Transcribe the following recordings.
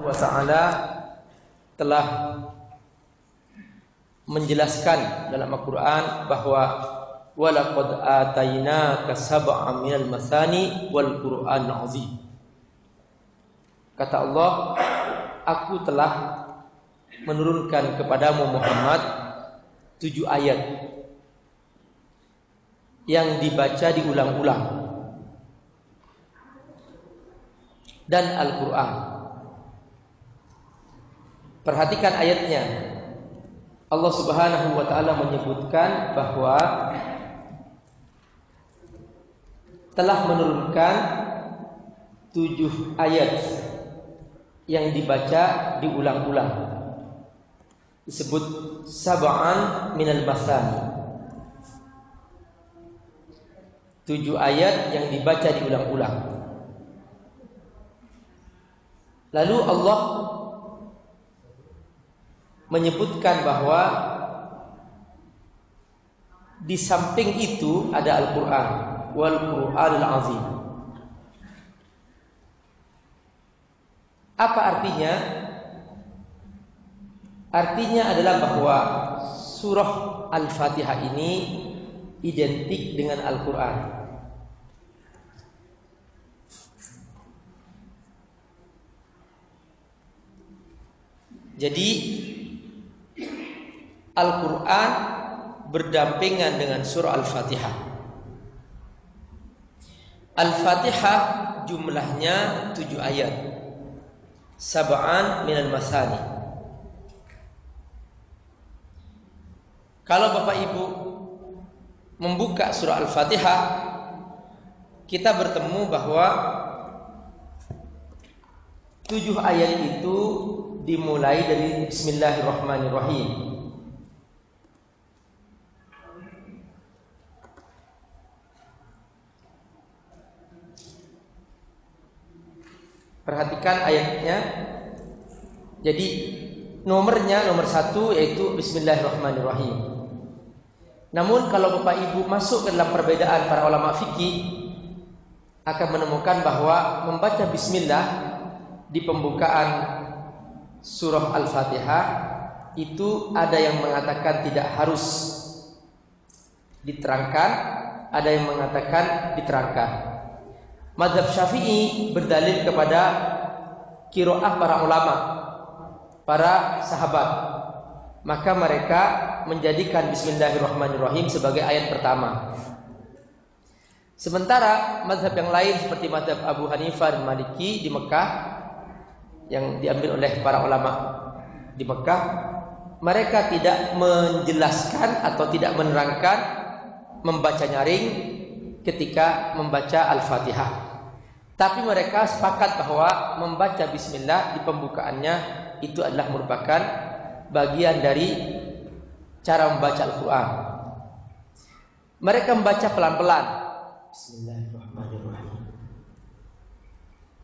wa ta'ala telah menjelaskan dalam Al-Qur'an bahwa walaqad atainaka sab'an minal masani wal Qur'an azim. Kata Allah, aku telah menurunkan kepadamu Muhammad tujuh ayat yang dibaca diulang-ulang dan Al-Quran. Perhatikan ayatnya. Allah Subhanahu wa taala menyebutkan bahwa telah menurunkan tujuh ayat yang dibaca diulang-ulang. Disebut sab'an minal masani. Tujuh ayat yang dibaca diulang-ulang. Lalu Allah menyebutkan bahwa di samping itu ada Al-Qur'an wal Qur'anul Azim. Apa artinya? Artinya adalah bahwa surah Al-Fatihah ini identik dengan Al-Qur'an. Jadi Al-Quran berdampingan dengan surah Al-Fatihah. Al-Fatihah jumlahnya tujuh ayat. Sab'an minal masani. Kalau Bapak Ibu membuka surah Al-Fatihah, kita bertemu bahwa tujuh ayat itu dimulai dari Bismillahirrahmanirrahim. Perhatikan ayatnya. Jadi nomornya nomor satu yaitu Bismillahirrahmanirrahim. Namun kalau Bapak Ibu masuk ke dalam perbedaan para ulama fikih akan menemukan bahwa membaca Bismillah di pembukaan surah Al-Fatihah itu ada yang mengatakan tidak harus diterangkan, ada yang mengatakan diterangkan. Madhab Syafi'i berdalil kepada kiroah para ulama, para sahabat. Maka mereka menjadikan Bismillahirrahmanirrahim sebagai ayat pertama. Sementara madhab yang lain seperti madhab Abu Hanifah dan Maliki di Mekah yang diambil oleh para ulama di Mekah, mereka tidak menjelaskan atau tidak menerangkan membaca nyaring ketika membaca Al-Fatihah. Tapi mereka sepakat bahwa membaca bismillah di pembukaannya itu adalah merupakan bagian dari cara membaca Al-Qur'an. Mereka membaca pelan-pelan. Bismillahirrahmanirrahim.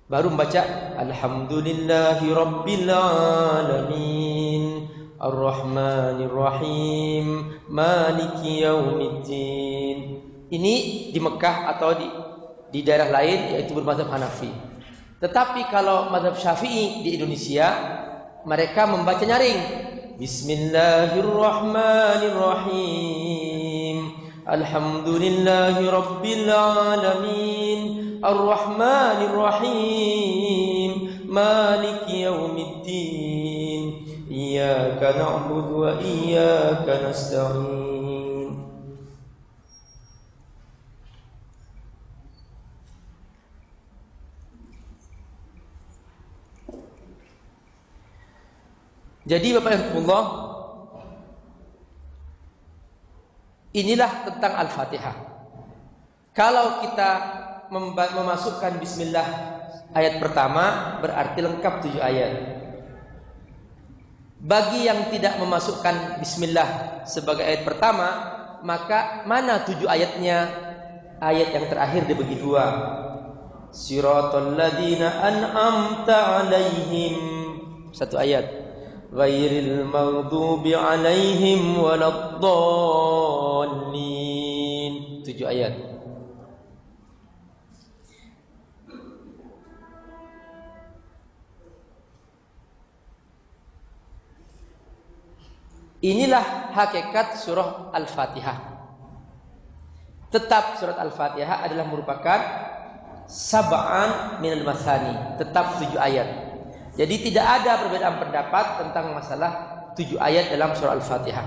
Baru membaca Alhamdulillahi Rabbil Alamin Ar-Rahmanir-Rahim Maliki Yaumiddin Ini di Mekah atau di di daerah lain yaitu bermadzhab Hanafi. Tetapi kalau mazhab Syafi'i di Indonesia mereka membaca nyaring. Bismillahirrahmanirrahim. Alhamdulillahi Rabbil Alamin. Ar-Rahmanir-Rahim. Maliki Yawmiddin. Iyaka na'budu wa iyaka nasta'in Jadi Bapak Ibu inilah tentang Al-Fatihah. Kalau kita memasukkan bismillah ayat pertama berarti lengkap tujuh ayat. Bagi yang tidak memasukkan bismillah sebagai ayat pertama, maka mana tujuh ayatnya? Ayat yang terakhir dibagi dua. Siratal ladzina an'amta alaihim. Satu ayat. غير المغضوب عليهم ولا الضالين tujuh ayat Inilah hakikat surah Al-Fatihah. Tetap surat Al-Fatihah adalah merupakan sab'an minal masani, tetap tujuh ayat. Jadi tidak ada perbedaan pendapat tentang masalah tujuh ayat dalam surah Al-Fatihah.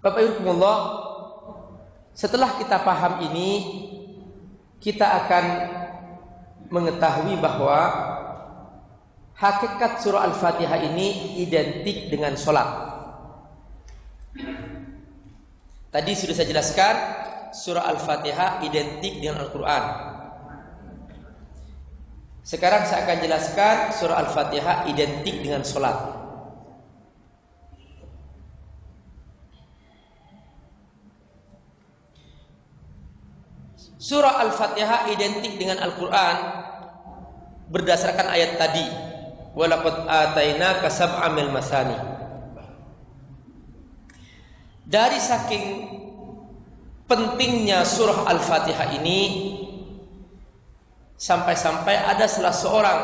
Bapak Ibu setelah kita paham ini, kita akan mengetahui bahwa hakikat surah Al-Fatihah ini identik dengan sholat. Tadi sudah saya jelaskan surah Al-Fatihah identik dengan Al-Quran. Sekarang saya akan jelaskan surah Al-Fatihah identik dengan sholat. Surah Al-Fatihah identik dengan Al-Quran berdasarkan ayat tadi walaqad atainaka sab'amil masani dari saking pentingnya surah Al-Fatihah ini sampai-sampai ada salah seorang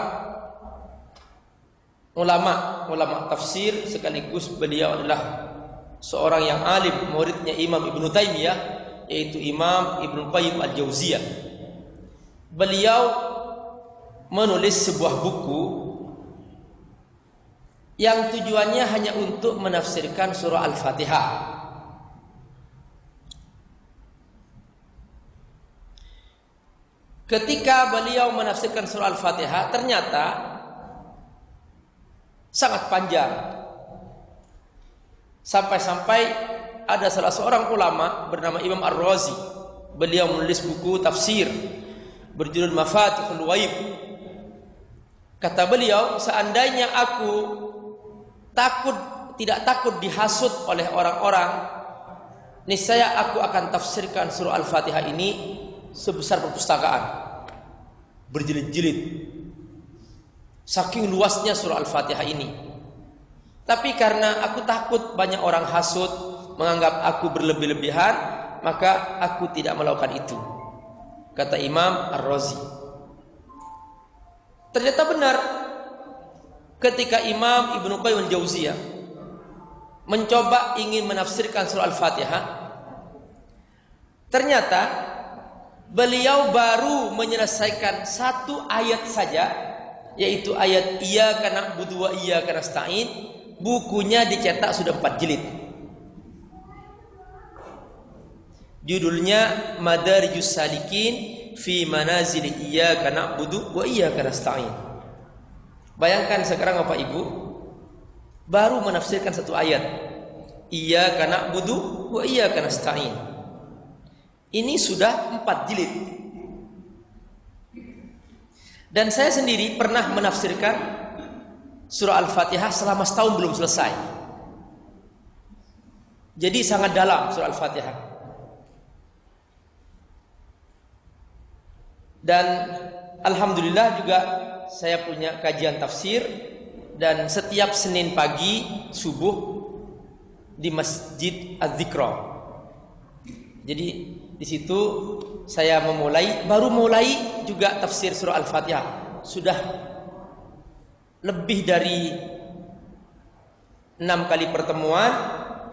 ulama ulama tafsir sekaligus beliau adalah seorang yang alim muridnya Imam Ibnu Taimiyah yaitu Imam Ibnu Qayyim Al-Jauziyah beliau menulis sebuah buku yang tujuannya hanya untuk menafsirkan surah Al-Fatihah. Ketika beliau menafsirkan surah Al-Fatihah, ternyata sangat panjang. Sampai-sampai ada salah seorang ulama bernama Imam Ar-Razi. Beliau menulis buku tafsir berjudul Mafatihul Waib Kata beliau, seandainya aku takut tidak takut dihasut oleh orang-orang, niscaya aku akan tafsirkan surah Al-Fatihah ini sebesar perpustakaan. Berjilid-jilid. Saking luasnya surah Al-Fatihah ini. Tapi karena aku takut banyak orang hasut, menganggap aku berlebih-lebihan, maka aku tidak melakukan itu. Kata Imam Ar-Razi. Ternyata benar ketika Imam Ibnu Qayyim al-Jauziyah mencoba ingin menafsirkan surah Al-Fatihah ternyata beliau baru menyelesaikan satu ayat saja yaitu ayat iya karena budua iya karena stain bukunya dicetak sudah empat jilid judulnya Madarijus Salikin fi manazil iyyaka na'budu wa iyyaka nasta'in. Bayangkan sekarang Bapak Ibu baru menafsirkan satu ayat. Iyyaka na'budu wa iyyaka nasta'in. Ini sudah empat jilid. Dan saya sendiri pernah menafsirkan surah Al-Fatihah selama setahun belum selesai. Jadi sangat dalam surah Al-Fatihah. Dan alhamdulillah juga saya punya kajian tafsir dan setiap Senin pagi subuh di Masjid Az-Zikra. Jadi di situ saya memulai baru mulai juga tafsir surah Al-Fatihah. Sudah lebih dari enam kali pertemuan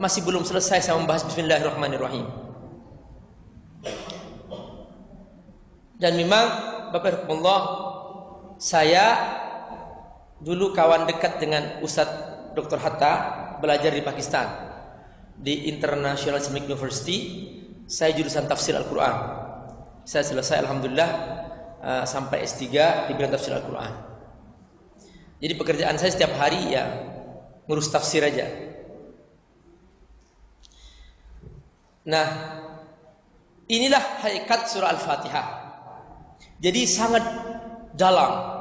masih belum selesai saya membahas Bismillahirrahmanirrahim. Dan memang Bapak Allah saya dulu kawan dekat dengan Ustadz Dr. Hatta belajar di Pakistan di International Islamic University saya jurusan tafsir Al-Quran. Saya selesai Alhamdulillah uh, sampai S3 di bidang tafsir Al-Quran. Jadi pekerjaan saya setiap hari ya ngurus tafsir aja. Nah inilah hakikat surah Al-Fatihah. Jadi sangat dalam.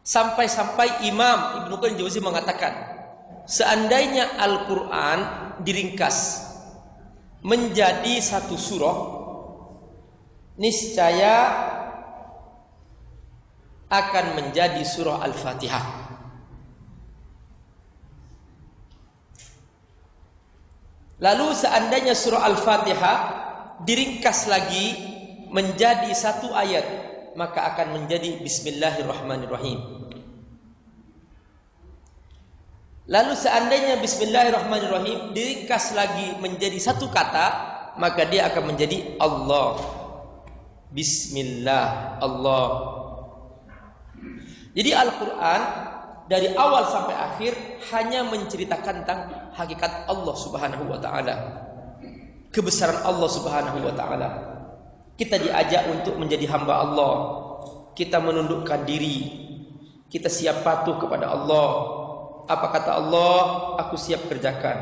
Sampai-sampai Imam Ibnu Qayyim mengatakan, seandainya Al-Qur'an diringkas menjadi satu surah, niscaya akan menjadi surah Al-Fatihah. Lalu seandainya surah Al-Fatihah diringkas lagi menjadi satu ayat maka akan menjadi bismillahirrahmanirrahim Lalu seandainya bismillahirrahmanirrahim diringkas lagi menjadi satu kata, maka dia akan menjadi Allah. Bismillah Allah. Jadi Al-Qur'an dari awal sampai akhir hanya menceritakan tentang hakikat Allah Subhanahu wa taala. Kebesaran Allah Subhanahu wa taala. Kita diajak untuk menjadi hamba Allah. Kita menundukkan diri. Kita siap patuh kepada Allah apa kata Allah? Aku siap kerjakan.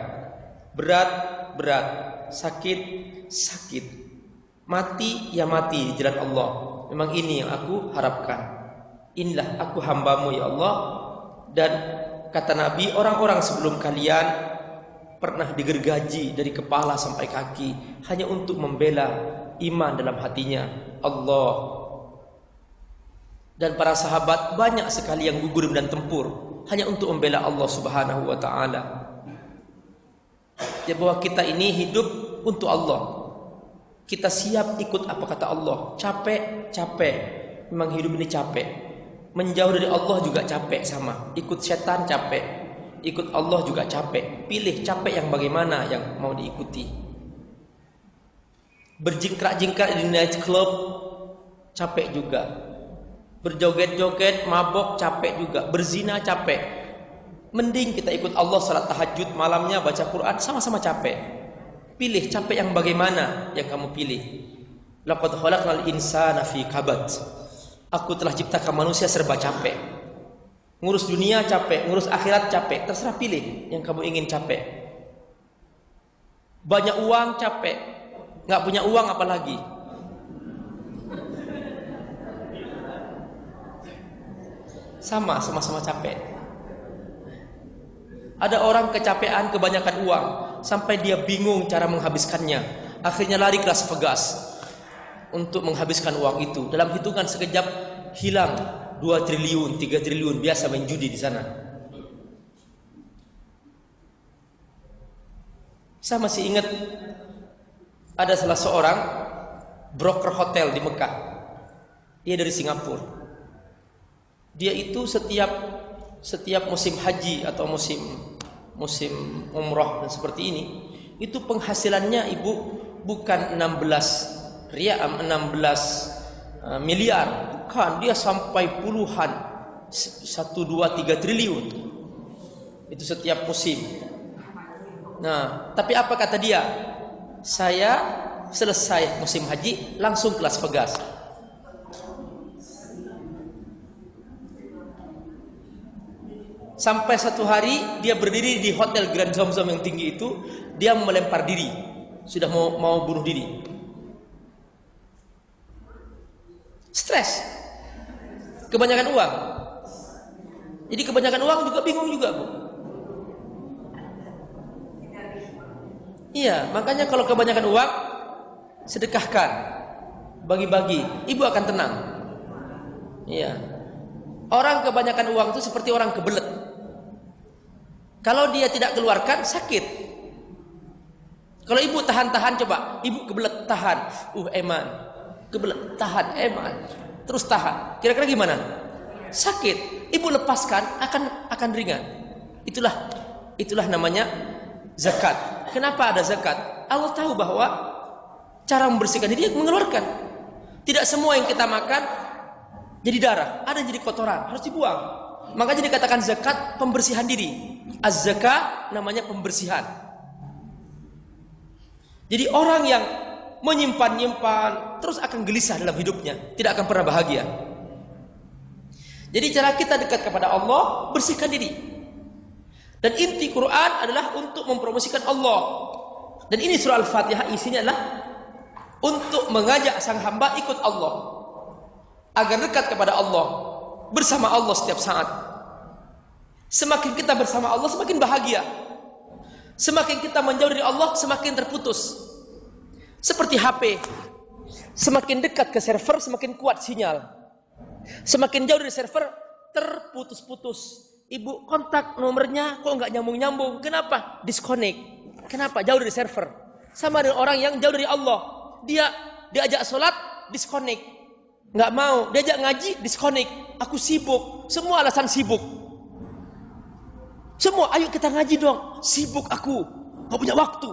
Berat, berat. Sakit, sakit. Mati, ya mati di jalan Allah. Memang ini yang aku harapkan. Inilah aku hambamu ya Allah. Dan kata Nabi, orang-orang sebelum kalian pernah digergaji dari kepala sampai kaki hanya untuk membela iman dalam hatinya Allah dan para sahabat banyak sekali yang gugur dan tempur hanya untuk membela Allah Subhanahu wa taala. Ya bahwa kita ini hidup untuk Allah. Kita siap ikut apa kata Allah. Capek, capek. Memang hidup ini capek. Menjauh dari Allah juga capek sama. Ikut setan capek. Ikut Allah juga capek. Pilih capek yang bagaimana yang mau diikuti. Berjingkrak-jingkrak di night club capek juga Berjoget-joget, mabok, capek juga. Berzina, capek. Mending kita ikut Allah salat tahajud malamnya baca Quran sama-sama capek. Pilih capek yang bagaimana yang kamu pilih. Laqad khalaqnal insana fi kabad. Aku telah ciptakan manusia serba capek. Ngurus dunia capek, ngurus akhirat capek. Terserah pilih yang kamu ingin capek. Banyak uang capek, nggak punya uang apalagi. Sama, sama-sama capek. Ada orang kecapean kebanyakan uang sampai dia bingung cara menghabiskannya. Akhirnya lari kelas Vegas untuk menghabiskan uang itu. Dalam hitungan sekejap hilang 2 triliun, 3 triliun biasa main judi di sana. Saya masih ingat ada salah seorang broker hotel di Mekah. Dia dari Singapura dia itu setiap setiap musim haji atau musim musim umroh dan seperti ini itu penghasilannya ibu bukan 16 riam 16 uh, miliar. Bukan dia sampai puluhan 1 2 3 triliun. Itu setiap musim. Nah tapi apa kata dia? Saya selesai musim haji langsung kelas Vegas Sampai satu hari dia berdiri di hotel Grand Zomzom yang tinggi itu, dia melempar diri, sudah mau mau bunuh diri. Stres. Kebanyakan uang. Jadi kebanyakan uang juga bingung juga, Bu. Iya, makanya kalau kebanyakan uang sedekahkan, bagi-bagi, ibu akan tenang. Iya. Orang kebanyakan uang itu seperti orang kebelet. Kalau dia tidak keluarkan sakit. Kalau ibu tahan-tahan coba, ibu kebelet tahan. Uh eman. Kebelet tahan eman. Terus tahan. Kira-kira gimana? Sakit. Ibu lepaskan akan akan ringan. Itulah itulah namanya zakat. Kenapa ada zakat? Allah tahu bahwa cara membersihkan diri mengeluarkan. Tidak semua yang kita makan jadi darah, ada yang jadi kotoran, harus dibuang. Makanya dikatakan zakat pembersihan diri. Az-zakah namanya pembersihan. Jadi orang yang menyimpan-nyimpan terus akan gelisah dalam hidupnya, tidak akan pernah bahagia. Jadi cara kita dekat kepada Allah, bersihkan diri. Dan inti Quran adalah untuk mempromosikan Allah. Dan ini surah Al-Fatihah isinya adalah untuk mengajak sang hamba ikut Allah agar dekat kepada Allah bersama Allah setiap saat. Semakin kita bersama Allah semakin bahagia. Semakin kita menjauh dari Allah semakin terputus. Seperti HP. Semakin dekat ke server semakin kuat sinyal. Semakin jauh dari server terputus-putus. Ibu kontak nomornya kok nggak nyambung-nyambung. Kenapa? Disconnect. Kenapa? Jauh dari server. Sama dengan orang yang jauh dari Allah. Dia diajak sholat, disconnect. Nggak mau. Diajak ngaji, disconnect. Aku sibuk. Semua alasan sibuk. Semua, ayo kita ngaji dong. Sibuk aku, gak punya waktu.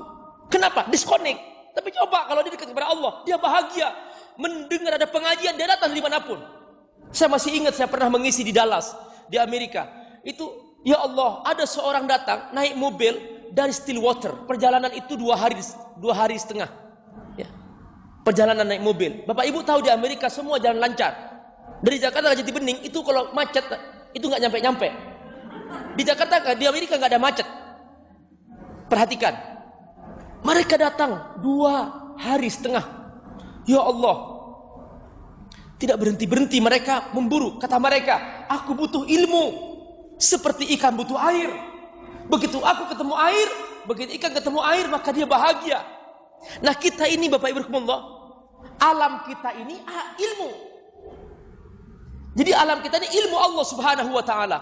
Kenapa? Disconnect. Tapi coba kalau dia dekat kepada Allah, dia bahagia. Mendengar ada pengajian, dia datang di mana pun. Saya masih ingat saya pernah mengisi di Dallas, di Amerika. Itu, ya Allah, ada seorang datang naik mobil dari Stillwater. Perjalanan itu dua hari, dua hari setengah. Perjalanan naik mobil. Bapak Ibu tahu di Amerika semua jalan lancar. Dari Jakarta ke Jati Bening itu kalau macet itu nggak nyampe-nyampe. Di Jakarta, di Amerika nggak ada macet. Perhatikan, mereka datang dua hari setengah. Ya Allah, tidak berhenti berhenti mereka memburu. Kata mereka, aku butuh ilmu seperti ikan butuh air. Begitu aku ketemu air, begitu ikan ketemu air maka dia bahagia. Nah kita ini Bapak Ibu Allah, alam kita ini ah, ilmu. Jadi alam kita ini ilmu Allah Subhanahu wa taala.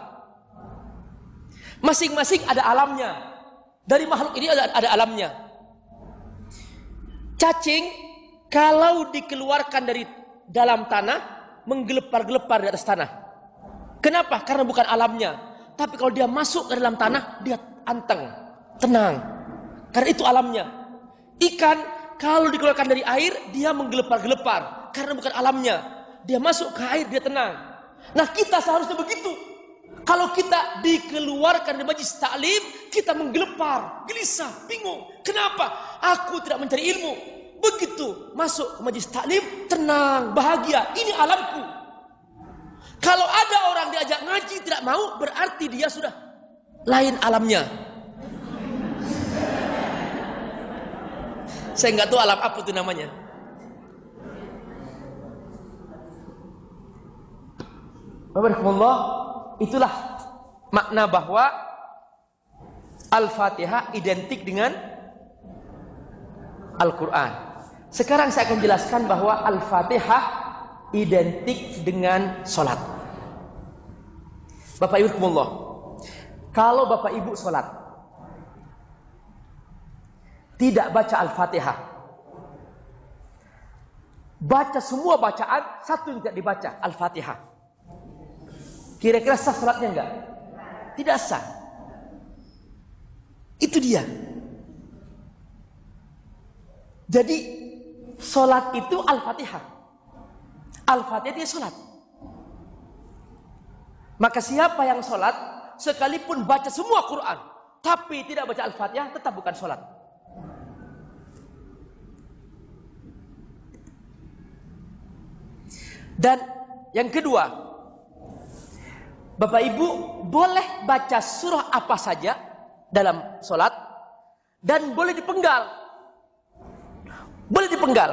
Masing-masing ada alamnya. Dari makhluk ini ada, ada alamnya. Cacing kalau dikeluarkan dari dalam tanah menggelepar-gelepar di atas tanah. Kenapa? Karena bukan alamnya. Tapi kalau dia masuk ke dalam tanah, dia anteng, tenang. Karena itu alamnya. Ikan kalau dikeluarkan dari air, dia menggelepar-gelepar. Karena bukan alamnya. Dia masuk ke air, dia tenang. Nah kita seharusnya begitu. Kalau kita dikeluarkan dari majlis taklim, kita menggelepar, gelisah, bingung. Kenapa? Aku tidak mencari ilmu. Begitu masuk ke majlis taklim, tenang, bahagia. Ini alamku. Kalau ada orang diajak ngaji tidak mau, berarti dia sudah lain alamnya. Saya nggak tahu alam apa itu namanya. Bapak Itulah makna bahwa Al-Fatihah identik dengan Al-Quran. Sekarang saya akan jelaskan bahwa Al-Fatihah identik dengan sholat. Bapak Ibu Kumullah. Kalau Bapak Ibu sholat. Tidak baca Al-Fatihah. Baca semua bacaan, satu yang tidak dibaca. Al-Fatihah. Kira-kira sah salatnya enggak? Tidak sah. Itu dia. Jadi solat itu al-fatihah. Al-fatihah itu solat. Maka siapa yang solat sekalipun baca semua Quran tapi tidak baca al-fatihah tetap bukan solat. Dan yang kedua, Bapak Ibu boleh baca surah apa saja dalam sholat dan boleh dipenggal. Boleh dipenggal.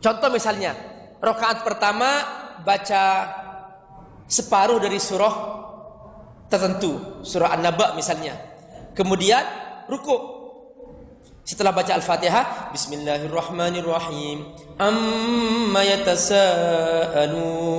Contoh misalnya, rokaat pertama baca separuh dari surah tertentu, surah An-Naba misalnya. Kemudian ruku. Setelah baca Al-Fatihah, Bismillahirrahmanirrahim. عما يتساءلون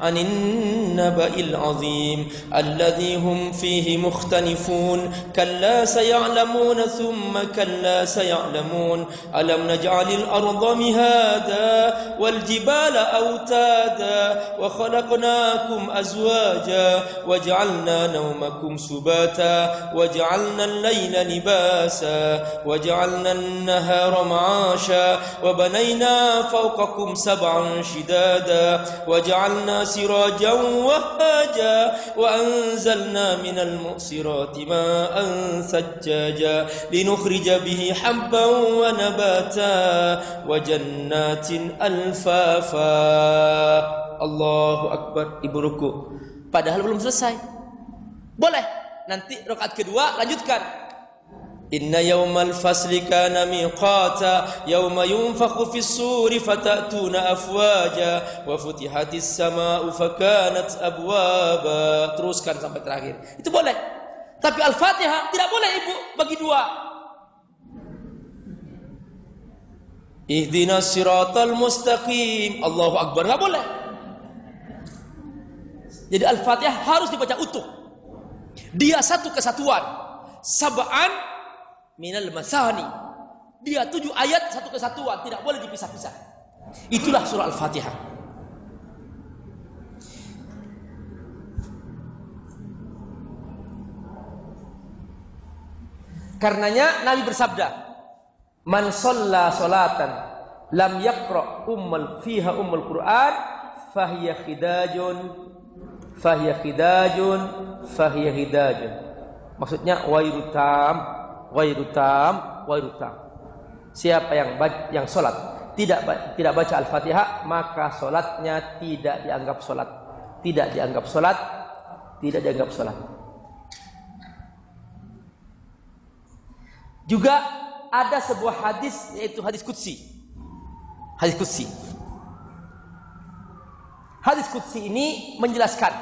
عن النبأ العظيم الذي هم فيه مختلفون كلا سيعلمون ثم كلا سيعلمون ألم نجعل الأرض مهادا والجبال أوتادا وخلقناكم أزواجا وجعلنا نومكم سباتا وجعلنا الليل لباسا وجعلنا النهار معاشا وبنينا فوقكم سبعا شدادا وجعلنا سراجا وهاجا وأنزلنا من المؤسرات ماء ثجاجا لنخرج به حبا ونباتا وجنات ألفافا الله أكبر ibu ruku padahal belum selesai boleh nanti rakaat kedua lanjutkan إن يوم الفصل كان ميقاتا يوم ينفخ في الصور فتأتون أفواجا وفتحت السماء فكانت أبوابا teruskan sampai terakhir itu boleh tapi Al-Fatihah tidak boleh ibu bagi dua Ihdina siratal mustaqim Allahu Akbar nggak boleh jadi Al-Fatihah harus dibaca utuh dia satu kesatuan sab'an minal masani. Dia tujuh ayat satu kesatuan, tidak boleh dipisah-pisah. Itulah surah Al-Fatihah. Karenanya Nabi bersabda, "Man shalla salatan lam yaqra ummal fiha ummul Qur'an fahiya khidajun fahiya khidajun fahiya khidajun." Maksudnya wairutam tam, wairu tam, wairu tam. Siapa yang yang salat tidak tidak baca Al-Fatihah, maka salatnya tidak dianggap salat. Tidak dianggap salat, tidak dianggap salat. Juga ada sebuah hadis yaitu hadis kutsi. Hadis kutsi. Hadis kutsi ini menjelaskan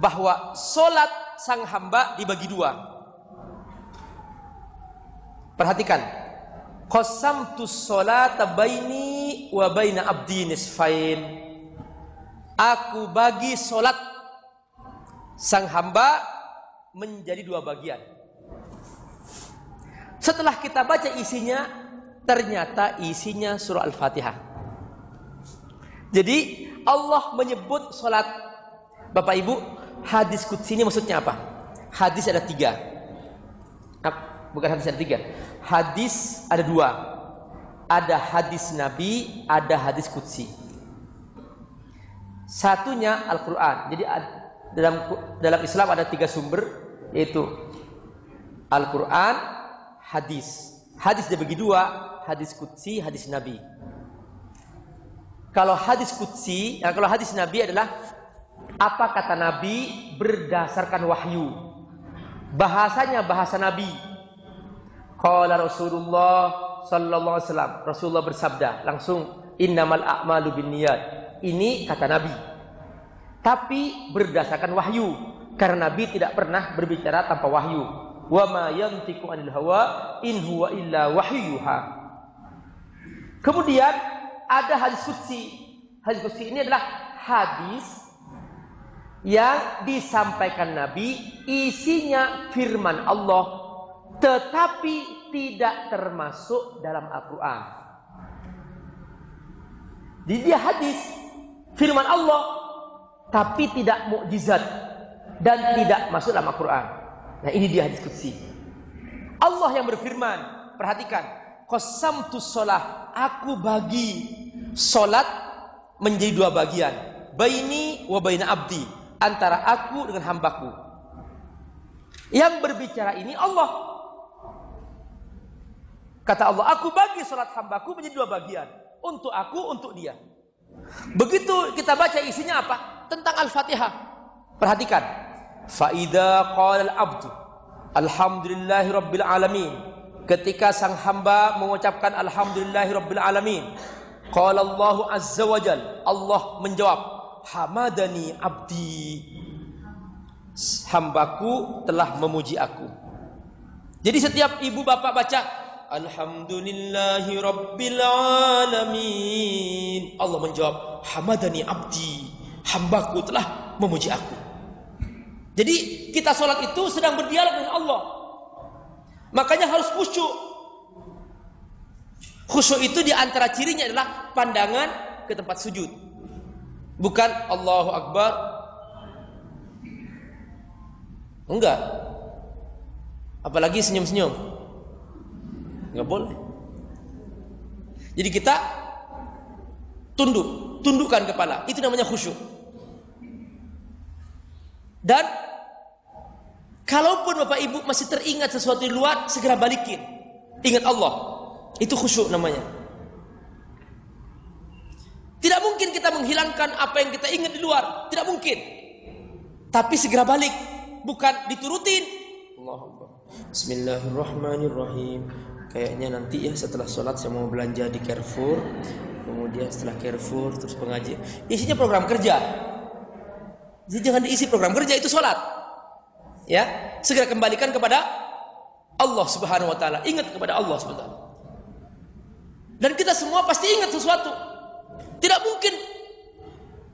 bahwa solat sang hamba dibagi dua. Perhatikan. Qasamtu solata baini wa baina abdi nisfain. Aku bagi solat sang hamba menjadi dua bagian. Setelah kita baca isinya, ternyata isinya surah Al-Fatihah. Jadi Allah menyebut sholat Bapak Ibu hadis kudsi ini maksudnya apa? Hadis ada tiga Bukan hadis ada tiga Hadis ada dua Ada hadis Nabi Ada hadis kudsi Satunya Al-Quran Jadi dalam dalam Islam ada tiga sumber Yaitu Al-Quran hadis. Hadis dibagi dua, hadis kutsi, hadis nabi. Kalau hadis kutsi, ya, kalau hadis nabi adalah apa kata nabi berdasarkan wahyu. Bahasanya bahasa nabi. Qala Rasulullah sallallahu alaihi wasallam. Rasulullah bersabda langsung innamal a'malu binniyat. Ini kata nabi. Tapi berdasarkan wahyu karena nabi tidak pernah berbicara tanpa wahyu wa ma yantiqu anil hawa in huwa illa wahyuha. Kemudian ada hadis qudsi. Hadis qudsi ini adalah hadis yang disampaikan Nabi isinya firman Allah tetapi tidak termasuk dalam Al-Qur'an. Di dia hadis firman Allah tapi tidak mukjizat dan tidak masuk dalam Al-Qur'an. Nah ini dia hadis kudsi. Allah yang berfirman, perhatikan. Qasamtu sholat, aku bagi sholat menjadi dua bagian. Baini wa baina abdi. Antara aku dengan hambaku. Yang berbicara ini Allah. Kata Allah, aku bagi sholat hambaku menjadi dua bagian. Untuk aku, untuk dia. Begitu kita baca isinya apa? Tentang Al-Fatihah. Perhatikan. Faida qala al-abdu Alhamdulillahi Rabbil Alamin Ketika sang hamba mengucapkan Alhamdulillahi Rabbil Alamin Qala Allah Azza wa Jal Allah menjawab Hamadani abdi Hambaku telah memuji aku Jadi setiap ibu bapak baca Alhamdulillahi Rabbil Alamin Allah menjawab Hamadani abdi Hambaku telah memuji aku jadi kita sholat itu sedang berdialog dengan Allah. Makanya harus khusyuk. Khusyuk itu di antara cirinya adalah pandangan ke tempat sujud. Bukan Allahu Akbar. Enggak. Apalagi senyum-senyum. Enggak boleh. Jadi kita tunduk, tundukkan kepala. Itu namanya khusyuk. Dan Kalaupun Bapak Ibu masih teringat sesuatu di luar, segera balikin. Ingat Allah. Itu khusyuk namanya. Tidak mungkin kita menghilangkan apa yang kita ingat di luar. Tidak mungkin. Tapi segera balik. Bukan diturutin. Bismillahirrahmanirrahim. Kayaknya nanti ya setelah sholat saya mau belanja di Carrefour. Kemudian setelah Carrefour terus pengajian. Isinya program kerja. Jadi jangan diisi program kerja itu sholat. Ya segera kembalikan kepada Allah Subhanahu wa taala. Ingat kepada Allah Subhanahu wa taala. Dan kita semua pasti ingat sesuatu. Tidak mungkin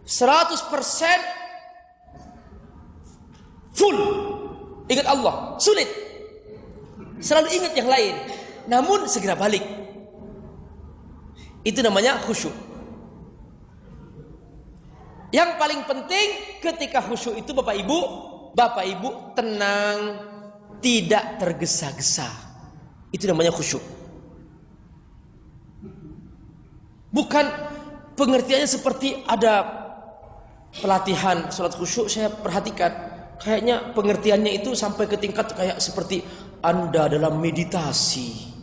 100% full. Ingat Allah. Sulit. Selalu ingat yang lain namun segera balik itu namanya khusyuk yang paling penting ketika khusyuk itu Bapak Ibu Bapak Ibu tenang, tidak tergesa-gesa. Itu namanya khusyuk. Bukan pengertiannya seperti ada pelatihan sholat khusyuk saya perhatikan kayaknya pengertiannya itu sampai ke tingkat kayak seperti anda dalam meditasi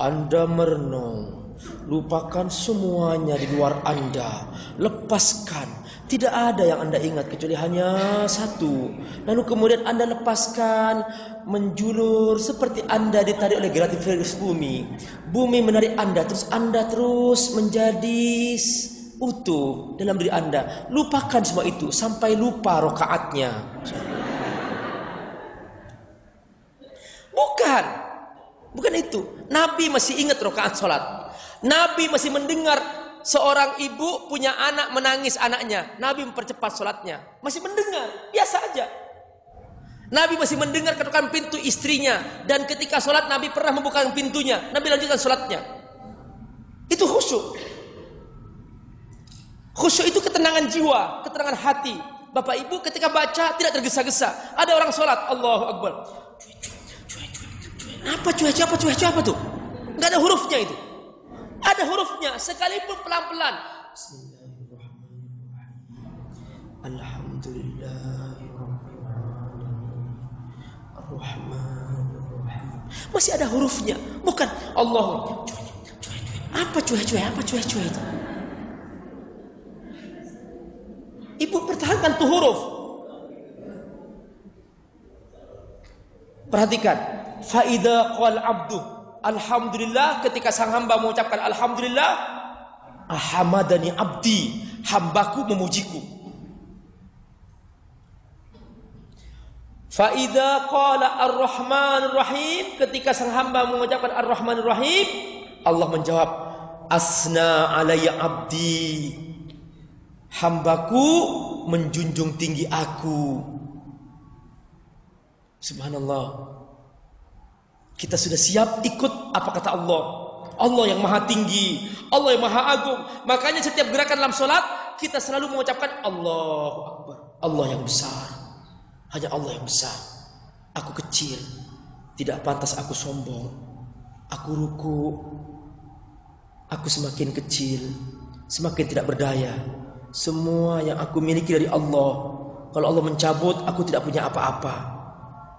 anda merenung lupakan semuanya di luar anda lepaskan tidak ada yang anda ingat kecuali hanya satu lalu kemudian anda lepaskan menjulur seperti anda ditarik oleh gravitasi bumi bumi menarik anda terus anda terus menjadi utuh dalam diri Anda. Lupakan semua itu sampai lupa rokaatnya. Bukan. Bukan itu. Nabi masih ingat rokaat sholat. Nabi masih mendengar seorang ibu punya anak menangis anaknya. Nabi mempercepat sholatnya. Masih mendengar. Biasa aja. Nabi masih mendengar ketukan pintu istrinya. Dan ketika sholat Nabi pernah membuka pintunya. Nabi lanjutkan sholatnya. Itu khusyuk. Khusyuk itu ketenangan jiwa, ketenangan hati. Bapak Ibu ketika baca tidak tergesa-gesa. Ada orang sholat, Allahu Akbar. Apa cuaca apa cuaca apa tuh? Enggak ada hurufnya itu. Ada hurufnya sekalipun pelan-pelan. Masih ada hurufnya, bukan Allah. Apa cuaca apa cuaca itu? Ibu pertahankan tuh huruf. Perhatikan. Faida qal abdu. Alhamdulillah ketika sang hamba mengucapkan Alhamdulillah. Ahamadani abdi. Hambaku memujiku. Faida qala ar-Rahman rahim ketika sang hamba mengucapkan ar-Rahman rahim Allah menjawab asna alayya abdi hambaku menjunjung tinggi aku. Subhanallah. Kita sudah siap ikut apa kata Allah. Allah yang maha tinggi, Allah yang maha agung. Makanya setiap gerakan dalam sholat kita selalu mengucapkan Allah Akbar. Allah yang besar. Hanya Allah yang besar. Aku kecil. Tidak pantas aku sombong. Aku ruku. Aku semakin kecil. Semakin tidak berdaya. Semua yang aku miliki dari Allah. Kalau Allah mencabut, aku tidak punya apa-apa.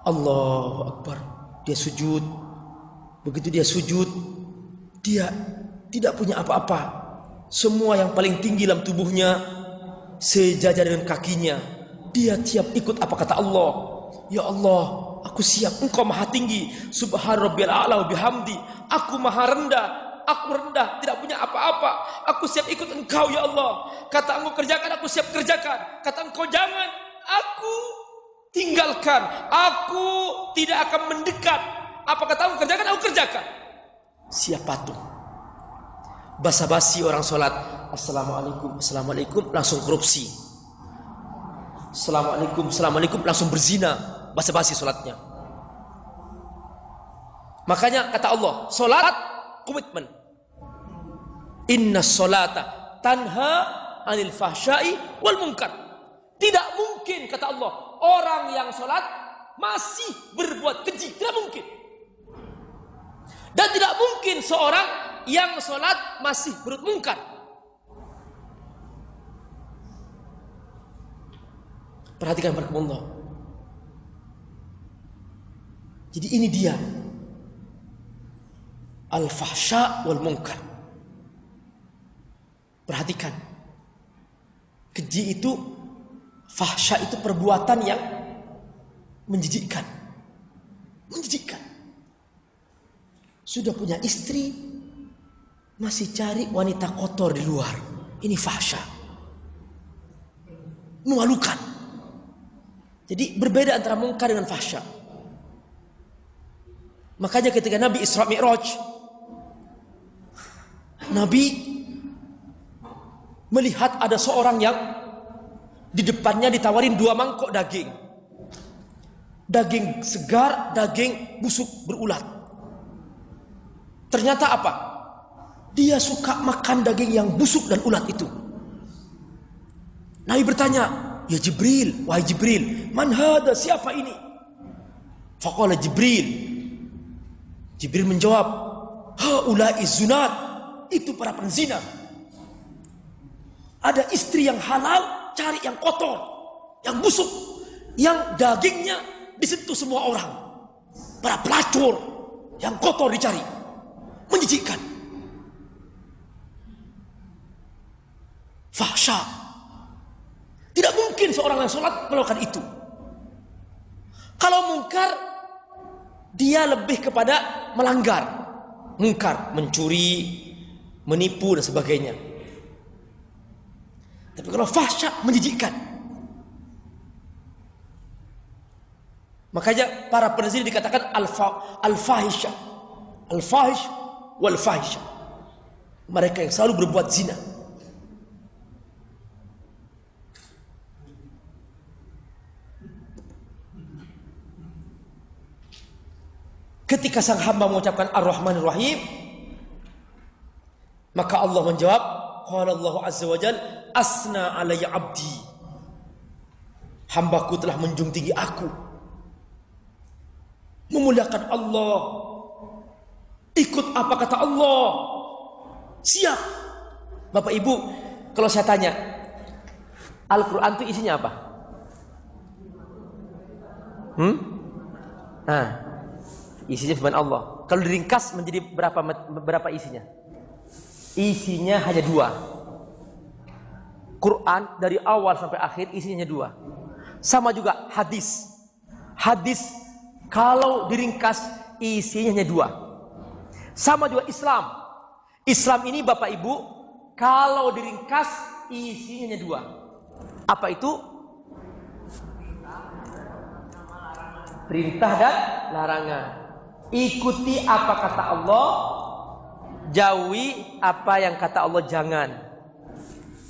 Allah Akbar. Dia sujud. Begitu dia sujud, dia tidak punya apa-apa. Semua yang paling tinggi dalam tubuhnya sejajar dengan kakinya. Dia tiap ikut apa kata Allah. Ya Allah, aku siap. Engkau maha tinggi. Subhan rabbiyal a'la. Aku maha rendah aku rendah, tidak punya apa-apa. Aku siap ikut engkau ya Allah. Kata engkau kerjakan, aku siap kerjakan. Kata engkau jangan, aku tinggalkan. Aku tidak akan mendekat. Apa kata engkau kerjakan, aku kerjakan. Siap patuh. Basa-basi orang sholat. Assalamualaikum, Assalamualaikum, langsung korupsi. Assalamualaikum, Assalamualaikum, langsung berzina. Basa-basi sholatnya. Makanya kata Allah, sholat komitmen. Inna solata tanha anil fahsyai wal munkar. Tidak mungkin kata Allah orang yang sholat masih berbuat keji. Tidak mungkin. Dan tidak mungkin seorang yang sholat masih berbuat mungkar. Perhatikan Allah. Jadi ini dia al-fahsya wal munkar. Perhatikan. Keji itu fahsya itu perbuatan yang menjijikkan. Menjijikkan. Sudah punya istri masih cari wanita kotor di luar. Ini fahsya. Memalukan. Jadi berbeda antara mungkar dengan fahsya. Makanya ketika Nabi Isra Mi'raj Nabi melihat ada seorang yang di depannya ditawarin dua mangkok daging. Daging segar, daging busuk berulat. Ternyata apa? Dia suka makan daging yang busuk dan ulat itu. Nabi bertanya, "Ya Jibril, wahai Jibril, man hada? Siapa ini?" Faqala Jibril. Jibril menjawab, "Haula'i zunat." Itu para penzina. Ada istri yang halal, cari yang kotor, yang busuk, yang dagingnya disentuh semua orang. Para pelacur yang kotor dicari. Menjijikkan. Fahsya. Tidak mungkin seorang yang sholat melakukan itu. Kalau mungkar, dia lebih kepada melanggar. Mungkar, mencuri, menipu dan sebagainya. Tapi kalau fahsya menjijikkan. Makanya para penazir dikatakan al-fahisha. Al-fahish wal fahisha. Mereka yang selalu berbuat zina. Ketika sang hamba mengucapkan Ar-Rahmanir Rahim, maka Allah menjawab, qala Allah azza wa jal, asna alayya abdi. Hambaku telah menjunjung tinggi aku. Memuliakan Allah. Ikut apa kata Allah. Siap. Bapak Ibu, kalau saya tanya, Al-Quran itu isinya apa? Hmm? Nah, isinya firman Allah. Kalau diringkas menjadi berapa berapa isinya? Isinya hanya dua. Quran dari awal sampai akhir isinya dua. Sama juga hadis. Hadis kalau diringkas isinya hanya dua. Sama juga Islam. Islam ini Bapak Ibu kalau diringkas isinya hanya dua. Apa itu? Perintah dan larangan. Ikuti apa kata Allah, jauhi apa yang kata Allah jangan.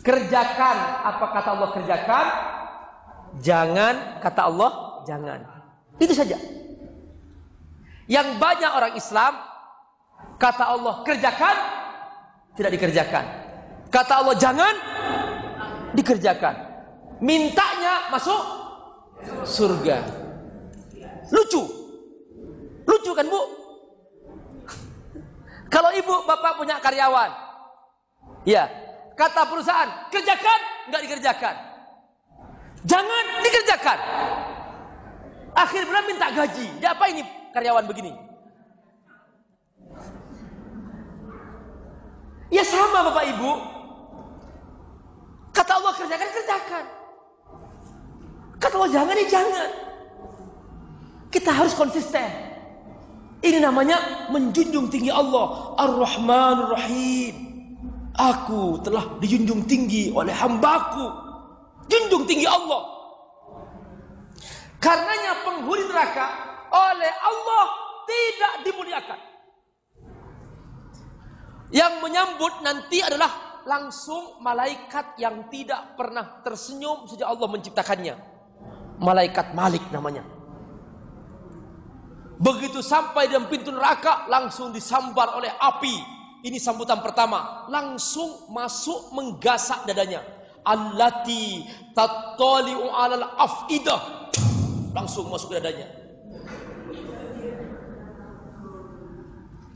Kerjakan apa kata Allah kerjakan, jangan kata Allah jangan. Itu saja. Yang banyak orang Islam kata Allah kerjakan tidak dikerjakan. Kata Allah jangan dikerjakan. Mintanya masuk surga. Lucu. Lucu kan bu? Kalau ibu bapak punya karyawan, ya kata perusahaan kerjakan nggak dikerjakan, jangan dikerjakan. Akhirnya minta gaji. Dia apa ini karyawan begini? Ya sama bapak ibu. Kata Allah kerjakan kerjakan. Kata Allah jangan ya jangan. Kita harus konsisten. Ini namanya menjunjung tinggi Allah. Ar-Rahman Rahim Aku telah dijunjung tinggi oleh hambaku. Junjung tinggi Allah. Karenanya penghuni neraka oleh Allah tidak dimuliakan. Yang menyambut nanti adalah langsung malaikat yang tidak pernah tersenyum sejak Allah menciptakannya. Malaikat Malik namanya Begitu sampai di pintu neraka langsung disambar oleh api. Ini sambutan pertama. Langsung masuk menggasak dadanya. Allati tattali'u 'alal af'idah. Langsung masuk ke dadanya.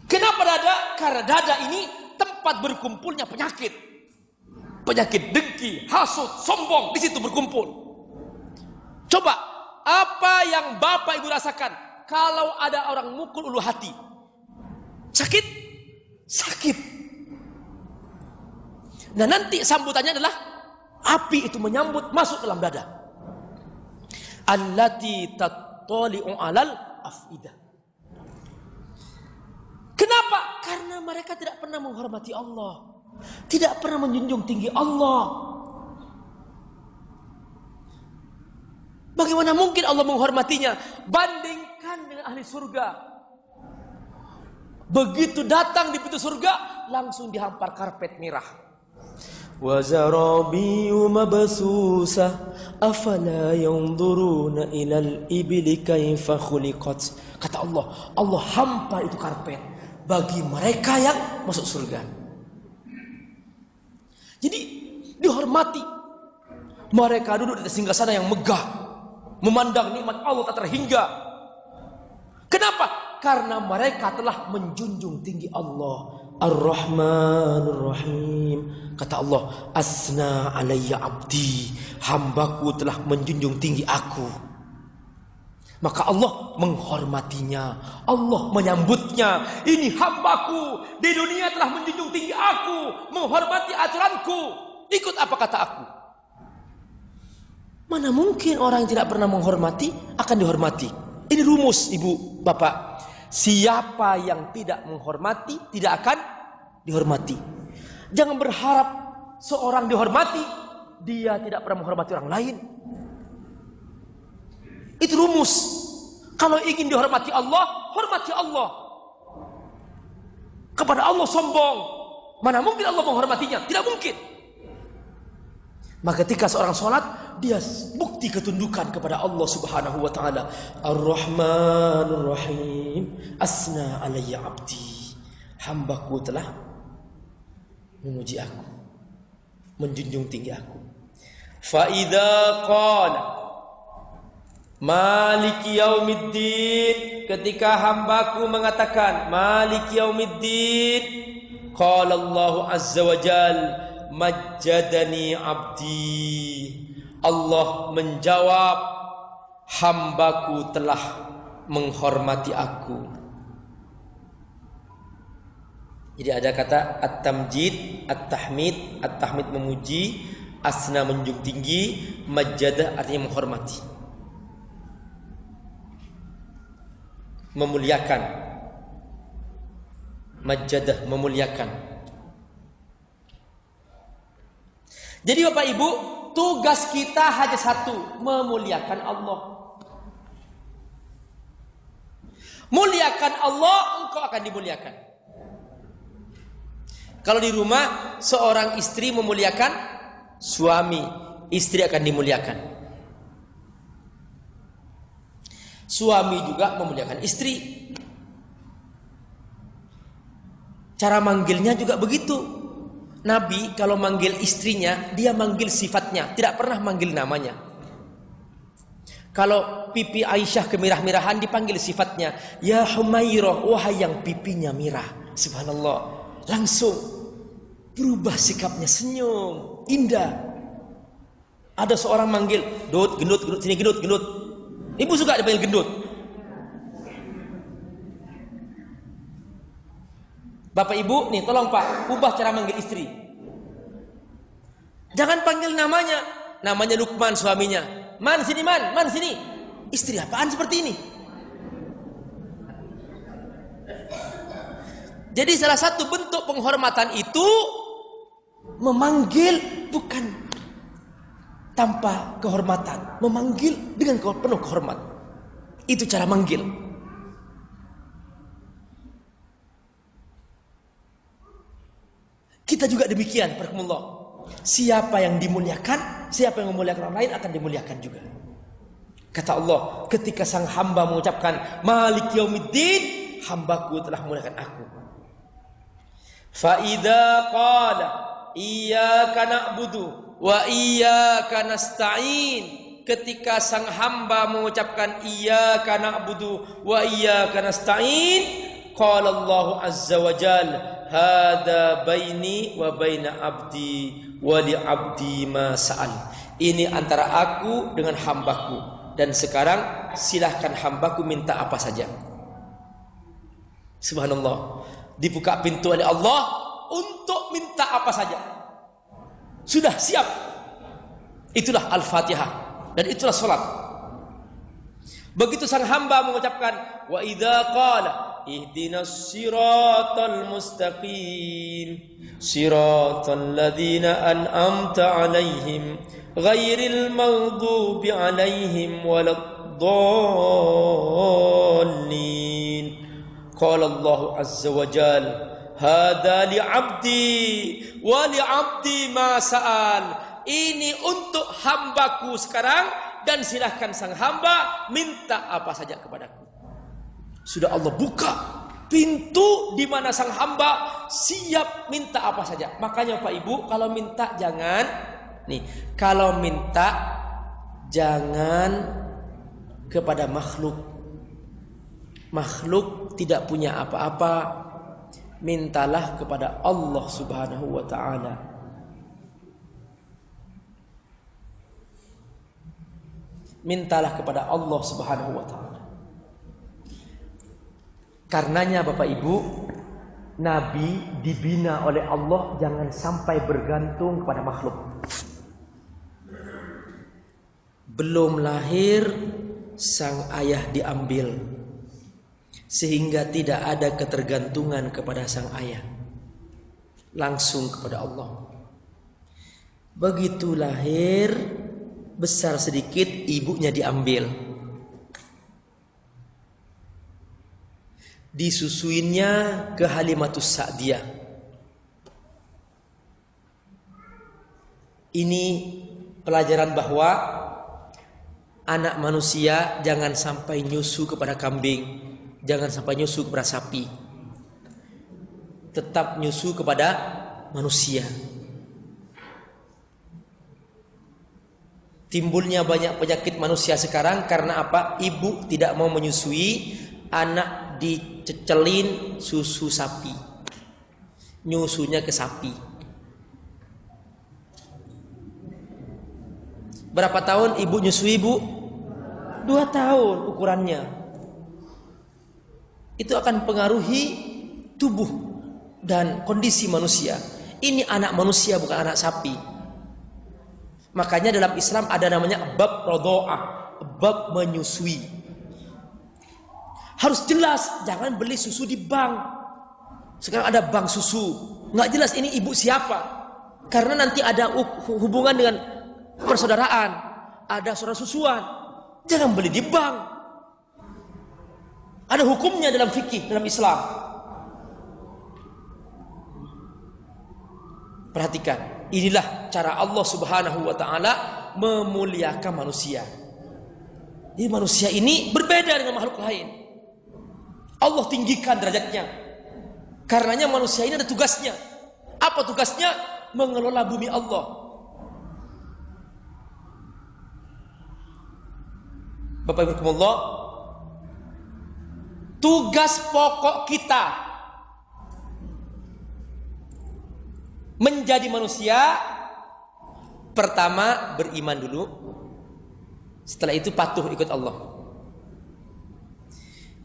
Kenapa dada? Karena dada ini tempat berkumpulnya penyakit. Penyakit dengki, hasut, sombong di situ berkumpul. Coba apa yang Bapak Ibu rasakan kalau ada orang mukul ulu hati. Sakit? Sakit. Nah nanti sambutannya adalah api itu menyambut masuk dalam dada. Allati tattali'u alal afidah. Kenapa? Karena mereka tidak pernah menghormati Allah. Tidak pernah menjunjung tinggi Allah. Bagaimana mungkin Allah menghormatinya? Dengan ahli surga. Begitu datang di pintu surga, langsung dihampar karpet merah. Mabasusa afala yanzuruna ilal ibili kaifa khuliqat. Kata Allah, Allah hampar itu karpet bagi mereka yang masuk surga. Jadi dihormati. Mereka duduk di singgah sana yang megah memandang nikmat Allah tak terhingga. Kenapa? Karena mereka telah menjunjung tinggi Allah. Ar-Rahmanur Rahim. Kata Allah, Asna alayya abdi. Hambaku telah menjunjung tinggi aku. Maka Allah menghormatinya. Allah menyambutnya. Ini hambaku. Di dunia telah menjunjung tinggi aku. Menghormati aturanku. Ikut apa kata aku. Mana mungkin orang yang tidak pernah menghormati akan dihormati. Ini rumus ibu bapak. Siapa yang tidak menghormati tidak akan dihormati. Jangan berharap seorang dihormati, dia tidak pernah menghormati orang lain. Itu rumus. Kalau ingin dihormati Allah, hormati Allah. Kepada Allah sombong. Mana mungkin Allah menghormatinya? Tidak mungkin. Maka ketika seorang sholat, dia bukti ketundukan kepada Allah Subhanahu wa taala. Ar-Rahmanur Rahim. Asna alayya abdi. Hambaku telah memuji aku. Menjunjung tinggi aku. Fa idza qala Malik yaumiddin ketika hambaku mengatakan Malik yaumiddin qala Allah azza wa jalla majjadani abdi. Allah menjawab hambaku telah menghormati aku. Jadi ada kata at-tamjid at-tahmid. At-tahmid memuji asna menjunjung tinggi majjadah artinya menghormati. Memuliakan. Majjadah memuliakan Jadi Bapak Ibu, tugas kita hanya satu, memuliakan Allah. Muliakan Allah, engkau akan dimuliakan. Kalau di rumah seorang istri memuliakan suami, istri akan dimuliakan. Suami juga memuliakan istri. Cara manggilnya juga begitu. Nabi kalau manggil istrinya, dia manggil sifatnya, tidak pernah manggil namanya. Kalau pipi Aisyah kemirah-mirahan dipanggil sifatnya, ya Humairah, wahai yang pipinya mirah. Subhanallah. Langsung berubah sikapnya, senyum, indah. Ada seorang manggil, "Dut, gendut, gendut, sini gendut, gendut." Ibu suka dipanggil gendut. Bapak Ibu, nih tolong Pak, ubah cara manggil istri. Jangan panggil namanya. Namanya Lukman suaminya. Man sini man, man sini. Istri apaan seperti ini? Jadi salah satu bentuk penghormatan itu memanggil bukan tanpa kehormatan, memanggil dengan penuh kehormatan. Itu cara manggil. Kita juga demikian, Barakallah. Siapa yang dimuliakan, siapa yang memuliakan orang lain akan dimuliakan juga. Kata Allah, ketika sang hamba mengucapkan Malik yaumiddin, hambaku telah memuliakan aku. Fa idza qala iyyaka na'budu wa iyyaka nasta'in ketika sang hamba mengucapkan iyyaka na'budu wa iyyaka nasta'in qala Allah azza wa jalla hada baini wa baina abdi wa li abdi ma sa'al. Ini antara aku dengan hambaku dan sekarang silahkan hambaku minta apa saja. Subhanallah. Dibuka pintu oleh Allah untuk minta apa saja. Sudah siap. Itulah Al-Fatihah dan itulah salat. Begitu sang hamba mengucapkan wa idza qala ihdinas siratal mustaqim. Siratal ladzina an'amta alaihim ghairil maghdubi alaihim waladdallin. Qala Allah azza wa jalla hadza li'abdi wa li'abdi ma sa'al. Ini untuk hambaku sekarang dan silahkan sang hamba minta apa saja kepadaku sudah Allah buka pintu di mana sang hamba siap minta apa saja. Makanya Pak Ibu kalau minta jangan nih, kalau minta jangan kepada makhluk. makhluk tidak punya apa-apa, mintalah kepada Allah Subhanahu wa taala. Mintalah kepada Allah Subhanahu wa taala. Karenanya Bapak Ibu, Nabi dibina oleh Allah jangan sampai bergantung kepada makhluk. Belum lahir sang ayah diambil sehingga tidak ada ketergantungan kepada sang ayah. Langsung kepada Allah. Begitu lahir besar sedikit ibunya diambil disusuinnya ke Halimatus Sa'diyah ini pelajaran bahwa anak manusia jangan sampai nyusu kepada kambing Jangan sampai nyusu kepada sapi. Tetap nyusu kepada manusia. Timbulnya banyak penyakit manusia sekarang karena apa? Ibu tidak mau menyusui, anak dicecelin susu sapi. Nyusunya ke sapi. Berapa tahun ibu nyusui ibu? Dua tahun ukurannya itu akan pengaruhi tubuh dan kondisi manusia. Ini anak manusia bukan anak sapi. Makanya dalam Islam ada namanya bab rodoah, bab menyusui. Harus jelas, jangan beli susu di bank. Sekarang ada bank susu, nggak jelas ini ibu siapa. Karena nanti ada hubungan dengan persaudaraan, ada saudara susuan. Jangan beli di bank. Ada hukumnya dalam fikih dalam Islam. Perhatikan, inilah cara Allah Subhanahu wa taala memuliakan manusia. Jadi manusia ini berbeda dengan makhluk lain. Allah tinggikan derajatnya. Karenanya manusia ini ada tugasnya. Apa tugasnya? Mengelola bumi Allah. Bapak Ibu Allah, Tugas pokok kita menjadi manusia pertama beriman dulu. Setelah itu patuh ikut Allah.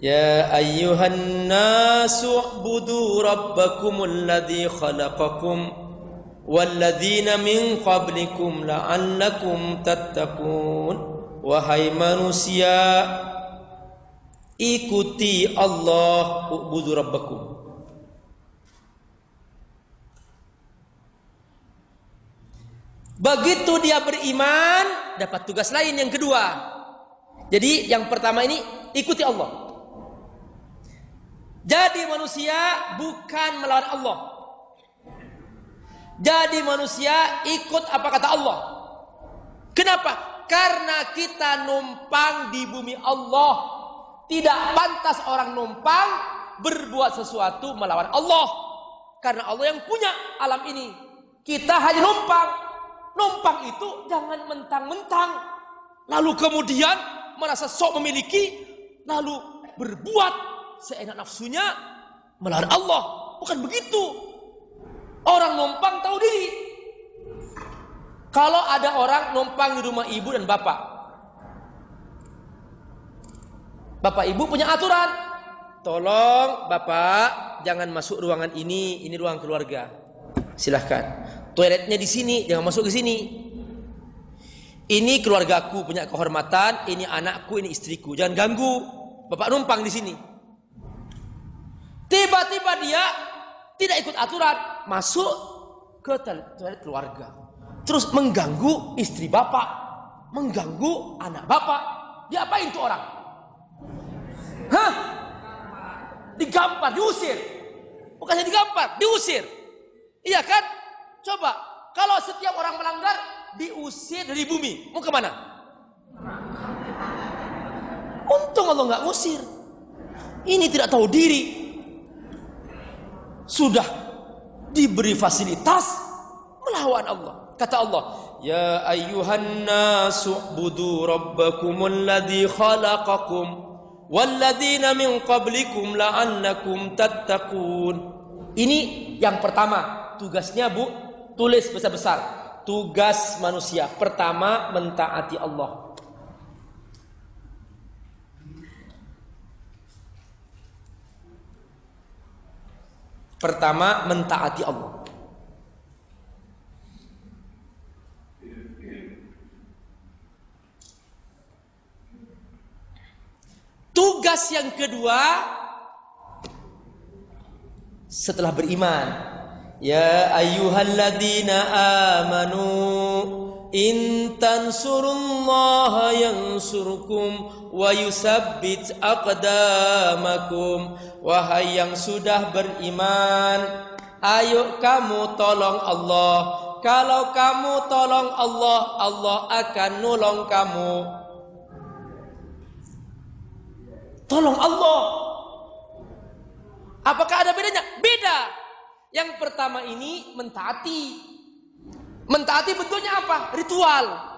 Ya ayyuhan nasu budu rabbakumul ladzi khalaqakum walladzina min qablikum la'allakum tattaqun. Wahai manusia, Ikuti Allah ubudu rabbakum. Begitu dia beriman, dapat tugas lain yang kedua. Jadi yang pertama ini ikuti Allah. Jadi manusia bukan melawan Allah. Jadi manusia ikut apa kata Allah. Kenapa? Karena kita numpang di bumi Allah tidak pantas orang numpang berbuat sesuatu melawan Allah. Karena Allah yang punya alam ini. Kita hanya numpang. Numpang itu jangan mentang-mentang. Lalu kemudian merasa sok memiliki. Lalu berbuat seenak nafsunya melawan Allah. Bukan begitu. Orang numpang tahu diri. Kalau ada orang numpang di rumah ibu dan bapak, Bapak Ibu punya aturan. Tolong Bapak jangan masuk ruangan ini, ini ruang keluarga. Silahkan. Toiletnya di sini, jangan masuk ke sini. Ini keluargaku punya kehormatan, ini anakku, ini istriku. Jangan ganggu. Bapak numpang di sini. Tiba-tiba dia tidak ikut aturan, masuk ke toilet keluarga. Terus mengganggu istri bapak, mengganggu anak bapak. Diapain tuh orang? Hah? Digampar, diusir. Bukan hanya digampar, diusir. Iya kan? Coba, kalau setiap orang melanggar diusir dari bumi, mau ke mana? Untung Allah nggak usir. Ini tidak tahu diri. Sudah diberi fasilitas melawan Allah. Kata Allah, Ya ayyuhan nasu budu rabbakumul ladzi khalaqakum walladzina min qablikum la'annakum tattaqun. Ini yang pertama, tugasnya Bu, tulis besar-besar. Tugas manusia pertama mentaati Allah. Pertama mentaati Allah. Tugas yang kedua setelah beriman, ya ayyuhalladzina amanu in tansurullaha yansurkum wa yusabbit aqdamakum wahai yang sudah beriman ayo kamu tolong Allah kalau kamu tolong Allah Allah akan nolong kamu Tolong Allah. Apakah ada bedanya? Beda. Yang pertama ini mentaati. Mentaati bentuknya apa? Ritual.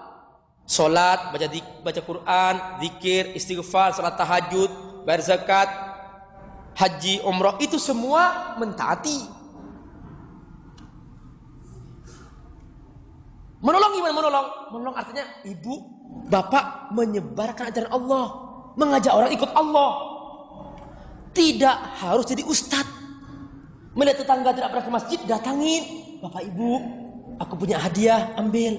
Salat, baca baca Quran, zikir, istighfar, salat tahajud, bayar zakat, haji, umrah itu semua mentaati. Menolong gimana menolong? Menolong artinya ibu, bapak menyebarkan ajaran Allah mengajak orang ikut Allah. Tidak harus jadi ustadz. Melihat tetangga tidak pernah ke masjid, datangin. Bapak ibu, aku punya hadiah, ambil.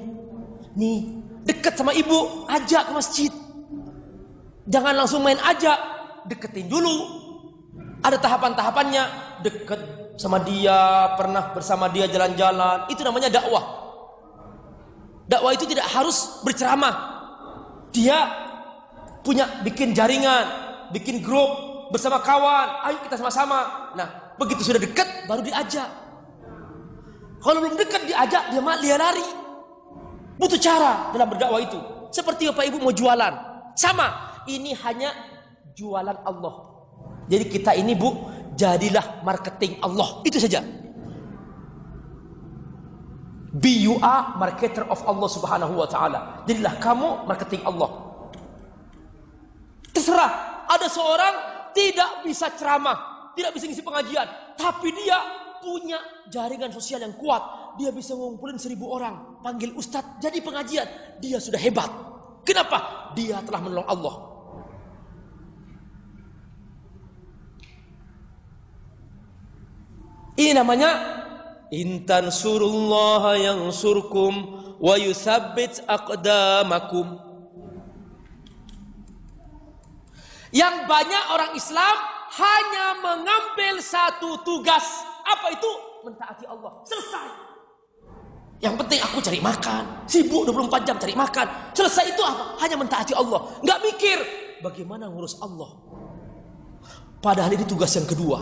Nih, dekat sama ibu, ajak ke masjid. Jangan langsung main ajak, deketin dulu. Ada tahapan-tahapannya, deket sama dia, pernah bersama dia jalan-jalan. Itu namanya dakwah. Dakwah itu tidak harus berceramah. Dia punya bikin jaringan, bikin grup bersama kawan. Ayo kita sama-sama. Nah, begitu sudah dekat baru diajak. Kalau belum dekat diajak dia dia lari. Butuh cara dalam berdakwah itu. Seperti Bapak Ibu mau jualan. Sama, ini hanya jualan Allah. Jadi kita ini Bu, jadilah marketing Allah. Itu saja. Be you are marketer of Allah Subhanahu wa taala. Jadilah kamu marketing Allah. Terserah. Ada seorang tidak bisa ceramah, tidak bisa ngisi pengajian, tapi dia punya jaringan sosial yang kuat. Dia bisa ngumpulin seribu orang, panggil ustadz, jadi pengajian. Dia sudah hebat. Kenapa? Dia telah menolong Allah. Ini namanya intan surullah yang surkum wa yusabbit aqdamakum. Yang banyak orang Islam hanya mengambil satu tugas. Apa itu? Mentaati Allah. Selesai. Yang penting aku cari makan. Sibuk 24 jam cari makan. Selesai itu apa? Hanya mentaati Allah. Nggak mikir bagaimana ngurus Allah. Padahal ini tugas yang kedua.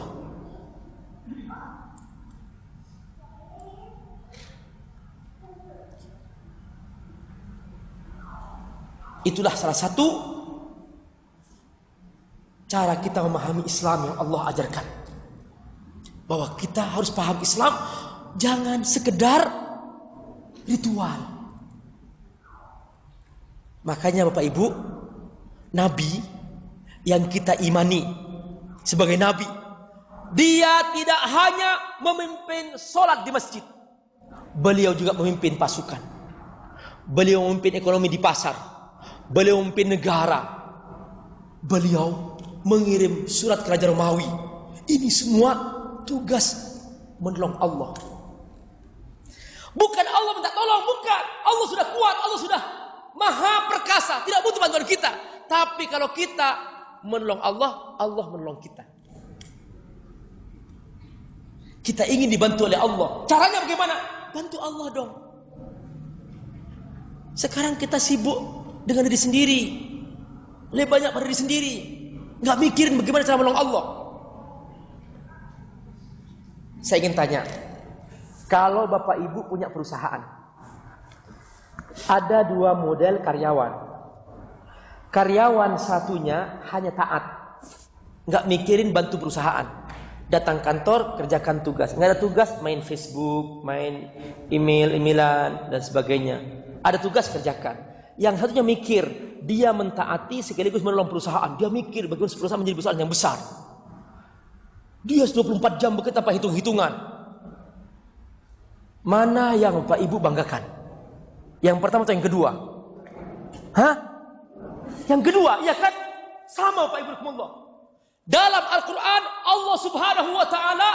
Itulah salah satu cara kita memahami Islam yang Allah ajarkan. Bahwa kita harus paham Islam jangan sekedar ritual. Makanya Bapak Ibu, nabi yang kita imani sebagai nabi, dia tidak hanya memimpin sholat di masjid. Beliau juga memimpin pasukan. Beliau memimpin ekonomi di pasar. Beliau memimpin negara. Beliau mengirim surat ke Raja Romawi. Ini semua tugas menolong Allah. Bukan Allah minta tolong, bukan. Allah sudah kuat, Allah sudah maha perkasa, tidak butuh bantuan kita. Tapi kalau kita menolong Allah, Allah menolong kita. Kita ingin dibantu oleh Allah. Caranya bagaimana? Bantu Allah dong. Sekarang kita sibuk dengan diri sendiri. Lebih banyak pada diri sendiri nggak mikirin bagaimana cara menolong Allah. Saya ingin tanya, kalau bapak ibu punya perusahaan, ada dua model karyawan. Karyawan satunya hanya taat, nggak mikirin bantu perusahaan. Datang kantor, kerjakan tugas. Nggak ada tugas, main Facebook, main email, emailan dan sebagainya. Ada tugas kerjakan. Yang satunya mikir, dia mentaati sekaligus menolong perusahaan. Dia mikir bagaimana perusahaan menjadi perusahaan yang besar. Dia 24 jam bekerja tanpa hitung-hitungan. Mana yang Bapak Ibu banggakan? Yang pertama atau yang kedua? Hah? Yang kedua, iya kan? Sama Bapak Ibu Allah. Dalam Al-Quran Allah subhanahu wa ta'ala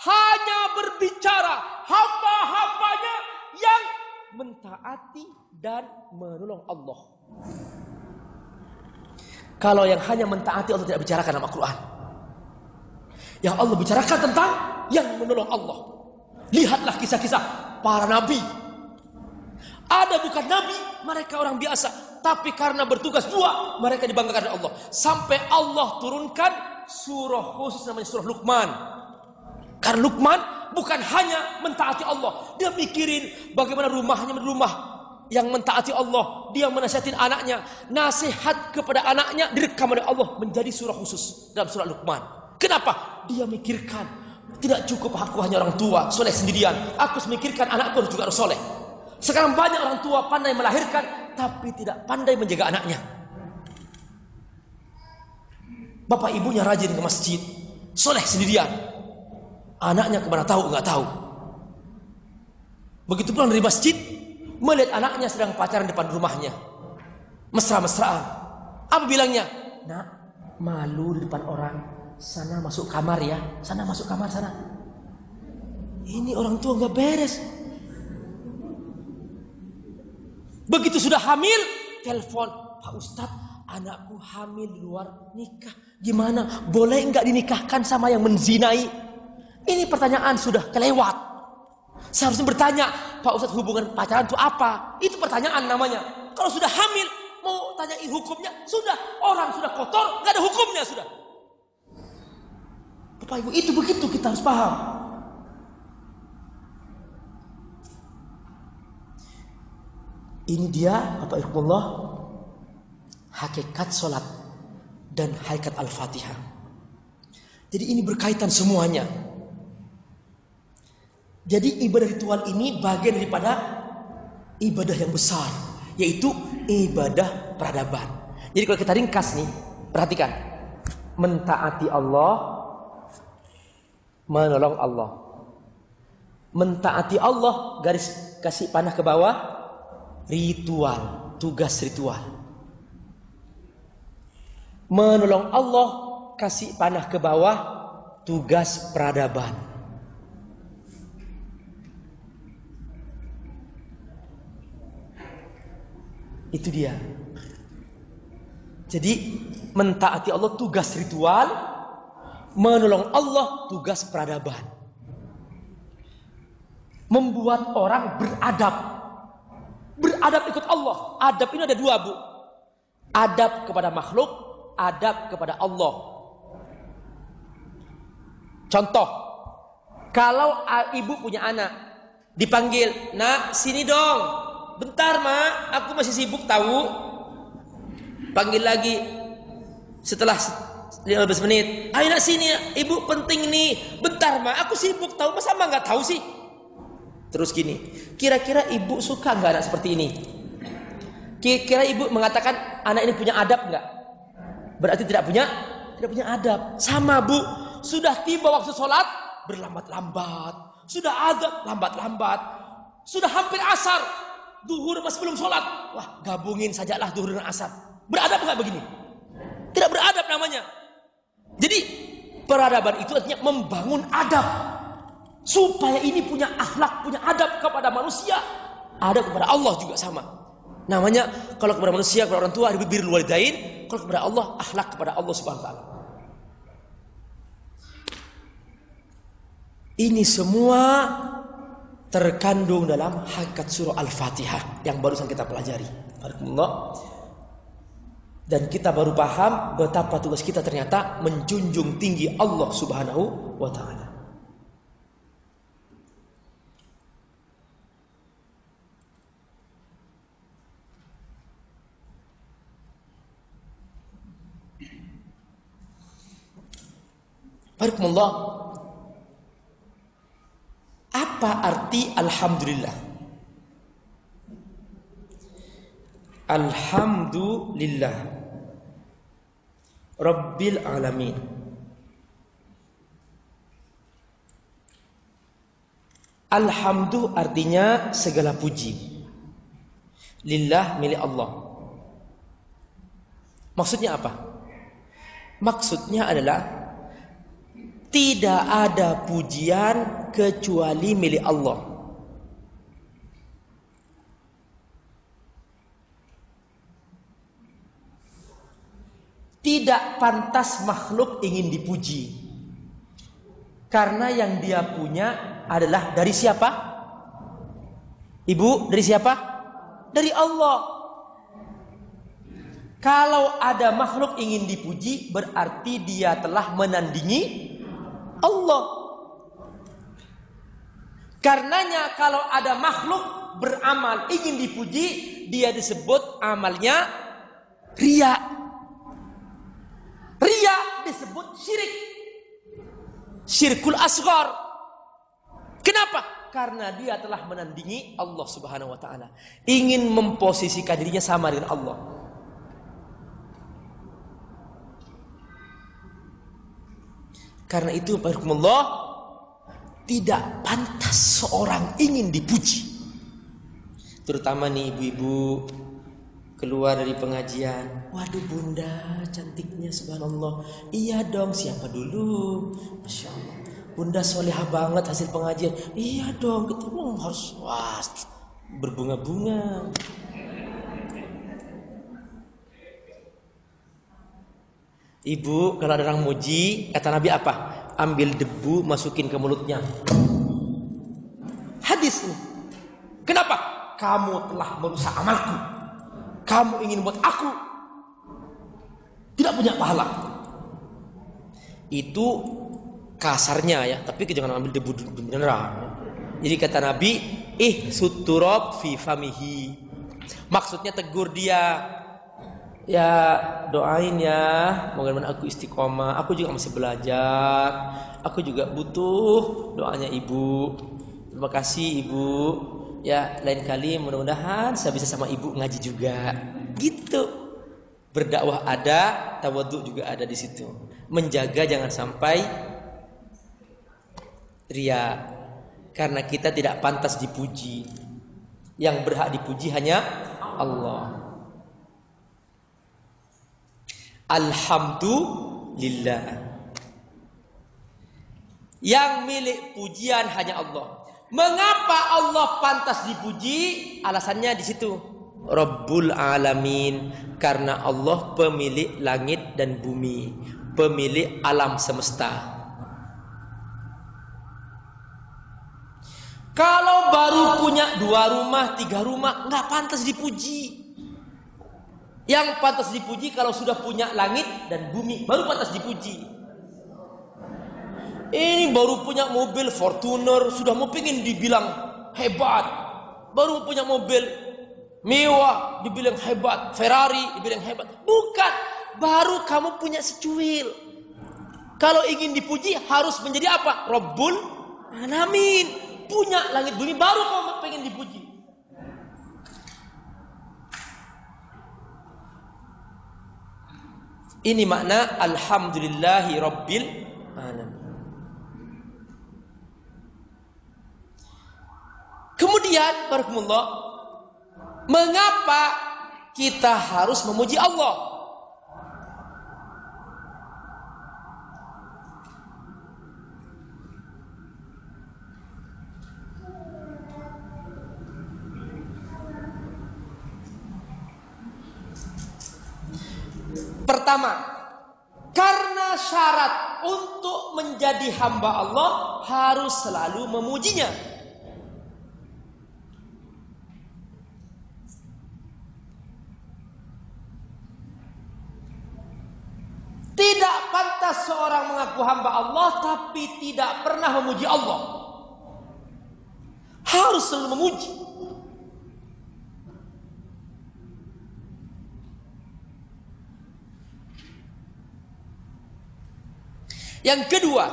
hanya berbicara hamba-hambanya yang mentaati dan menolong Allah. Kalau yang hanya mentaati Allah tidak bicarakan dalam Al-Quran. Yang Allah bicarakan tentang yang menolong Allah. Lihatlah kisah-kisah para nabi. Ada bukan nabi, mereka orang biasa. Tapi karena bertugas dua, mereka dibanggakan oleh Allah. Sampai Allah turunkan surah khusus namanya surah Luqman. Karena Luqman bukan hanya mentaati Allah. Dia mikirin bagaimana rumahnya rumah yang mentaati Allah. Dia menasihatin anaknya. Nasihat kepada anaknya direkam oleh Allah menjadi surah khusus dalam surah Luqman. Kenapa? Dia mikirkan tidak cukup aku hanya orang tua soleh sendirian. Aku memikirkan anakku juga harus soleh. Sekarang banyak orang tua pandai melahirkan tapi tidak pandai menjaga anaknya. Bapak ibunya rajin ke masjid, soleh sendirian. Anaknya ke mana tahu nggak tahu. Begitu pulang dari masjid, melihat anaknya sedang pacaran depan rumahnya, mesra-mesraan. Apa bilangnya? Nak, malu di depan orang. Sana masuk kamar ya, sana masuk kamar sana. Ini orang tua nggak beres. Begitu sudah hamil, telepon Pak Ustadz, anakku hamil di luar nikah. Gimana? Boleh nggak dinikahkan sama yang menzinai? Ini pertanyaan sudah kelewat. Seharusnya bertanya, Pak Ustadz hubungan pacaran itu apa? Itu pertanyaan namanya. Kalau sudah hamil, mau tanyain hukumnya, sudah. Orang sudah kotor, nggak ada hukumnya sudah. Bapak Ibu, itu begitu kita harus paham. Ini dia Bapak Ibu Allah hakikat solat dan hakikat Al-Fatihah. Jadi ini berkaitan semuanya. Jadi ibadah ritual ini bagian daripada ibadah yang besar, yaitu ibadah peradaban. Jadi kalau kita ringkas nih, perhatikan. Mentaati Allah, menolong Allah. Mentaati Allah, garis kasih panah ke bawah, ritual, tugas ritual. Menolong Allah, kasih panah ke bawah, tugas peradaban. Itu dia. Jadi mentaati Allah tugas ritual, menolong Allah tugas peradaban. Membuat orang beradab. Beradab ikut Allah. Adab ini ada dua bu. Adab kepada makhluk, adab kepada Allah. Contoh, kalau ibu punya anak, dipanggil, nak sini dong, bentar mak, aku masih sibuk tahu. Panggil lagi, setelah 15 menit, ayo nak sini, ibu penting nih, bentar mak, aku sibuk tahu, masa mak nggak tahu sih? Terus gini, kira-kira ibu suka nggak anak seperti ini? Kira-kira ibu mengatakan anak ini punya adab nggak? Berarti tidak punya, tidak punya adab. Sama bu, sudah tiba waktu sholat berlambat-lambat, sudah adab lambat-lambat, sudah hampir asar, duhur masih belum sholat. Wah, gabungin sajalah duhur dan asar. Beradab nggak begini? Tidak beradab namanya. Jadi peradaban itu artinya membangun adab supaya ini punya akhlak, punya adab kepada manusia, adab kepada Allah juga sama. Namanya kalau kepada manusia, kepada orang tua bir walidain, kalau kepada Allah akhlak kepada Allah Subhanahu wa taala. Ini semua terkandung dalam hakikat surah Al-Fatihah yang barusan kita pelajari. Dan kita baru paham betapa tugas kita ternyata menjunjung tinggi Allah Subhanahu wa taala. Apa arti alhamdulillah? Alhamdulillah Rabbil alamin. Alhamdulillah artinya segala puji. Lillah milik Allah. Maksudnya apa? Maksudnya adalah Tidak ada pujian kecuali milik Allah Tidak pantas makhluk ingin dipuji. Karena yang dia punya adalah dari siapa? Ibu, dari siapa? Dari Allah. Kalau ada makhluk ingin dipuji, berarti dia telah menandingi Allah. Karenanya kalau ada makhluk beramal ingin dipuji, dia disebut amalnya ria. Ria disebut syirik. Syirkul asghar. Kenapa? Karena dia telah menandingi Allah Subhanahu wa taala. Ingin memposisikan dirinya sama dengan Allah. Karena itu Allah tidak pantas seorang ingin dipuji. Terutama nih ibu-ibu keluar dari pengajian. Waduh bunda cantiknya subhanallah. Iya dong siapa dulu? Masya Allah. Bunda solehah banget hasil pengajian. Iya dong kita harus wah berbunga-bunga. Ibu kalau ada orang muji kata Nabi apa? Ambil debu masukin ke mulutnya. Hadis ini. Kenapa? Kamu telah merusak amalku kamu ingin buat aku tidak punya pahala. Itu kasarnya ya, tapi jangan ambil debu beneran. Jadi kata Nabi, ih suturab fi famihi. Maksudnya tegur dia. Ya doain ya, moga aku istiqomah. Aku juga masih belajar. Aku juga butuh doanya ibu. Terima kasih ibu ya lain kali mudah-mudahan saya bisa sama ibu ngaji juga. Gitu. Berdakwah ada tawaduk juga ada di situ. Menjaga jangan sampai ria. Karena kita tidak pantas dipuji. Yang berhak dipuji hanya Allah. Alhamdulillah. Yang milik pujian hanya Allah Mengapa Allah pantas dipuji? Alasannya di situ. Rabbul alamin karena Allah pemilik langit dan bumi, pemilik alam semesta. Kalau baru punya dua rumah, tiga rumah, nggak pantas dipuji. Yang pantas dipuji kalau sudah punya langit dan bumi, baru pantas dipuji. Ini baru punya mobil Fortuner, sudah mau pengen dibilang hebat. Baru punya mobil mewah, dibilang hebat. Ferrari, dibilang hebat. Bukan, baru kamu punya secuil. Kalau ingin dipuji harus menjadi apa? Rabbul Alamin. Punya langit bumi baru kamu pengen dipuji. Ini makna Alhamdulillahi Rabbil Alamin. Kemudian barakallah mengapa kita harus memuji Allah? Pertama, karena syarat untuk menjadi hamba Allah harus selalu memujinya. Tidak pantas seorang mengaku hamba Allah tapi tidak pernah memuji Allah. Harus selalu memuji. Yang kedua,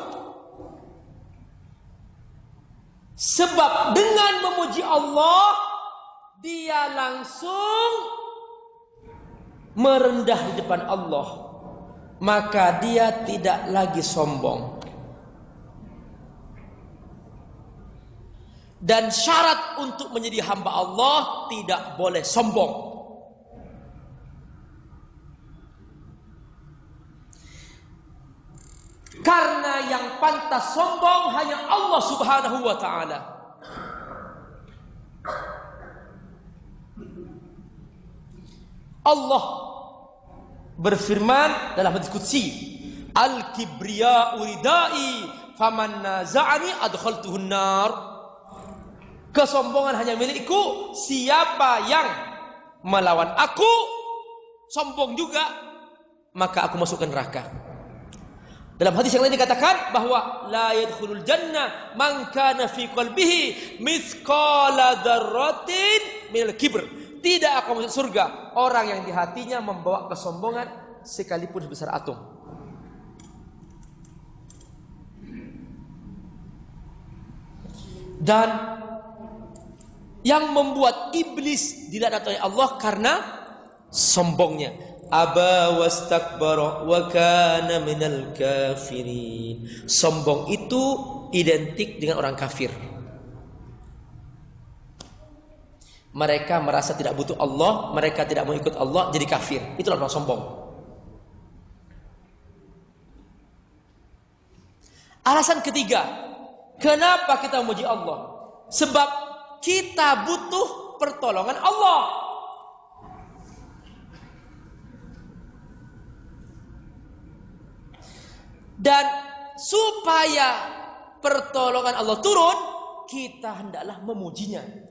sebab dengan memuji Allah dia langsung merendah di depan Allah, maka dia tidak lagi sombong. Dan syarat untuk menjadi hamba Allah tidak boleh sombong. Karena yang pantas sombong hanya Allah Subhanahu wa taala. Allah berfirman dalam hadis qudsi, "Al-kibriya uridai, faman naza'ani adkhaltuhun nar." Kesombongan hanya milikku, siapa yang melawan aku sombong juga, maka aku masukkan neraka. Dalam hadis yang lain dikatakan bahwa la yadkhulul jannah man kana fi qalbihi mithqala dzarratin minal kibr. Tidak akan masuk surga orang yang di hatinya membawa kesombongan sekalipun sebesar atom. Dan yang membuat iblis dilaknat oleh Allah karena sombongnya aba wastakbara wa kana minal kafirin. Sombong itu identik dengan orang kafir. Mereka merasa tidak butuh Allah, mereka tidak mau ikut Allah, jadi kafir. Itulah orang sombong. Alasan ketiga, kenapa kita memuji Allah? Sebab kita butuh pertolongan Allah. Dan supaya pertolongan Allah turun, kita hendaklah memujinya.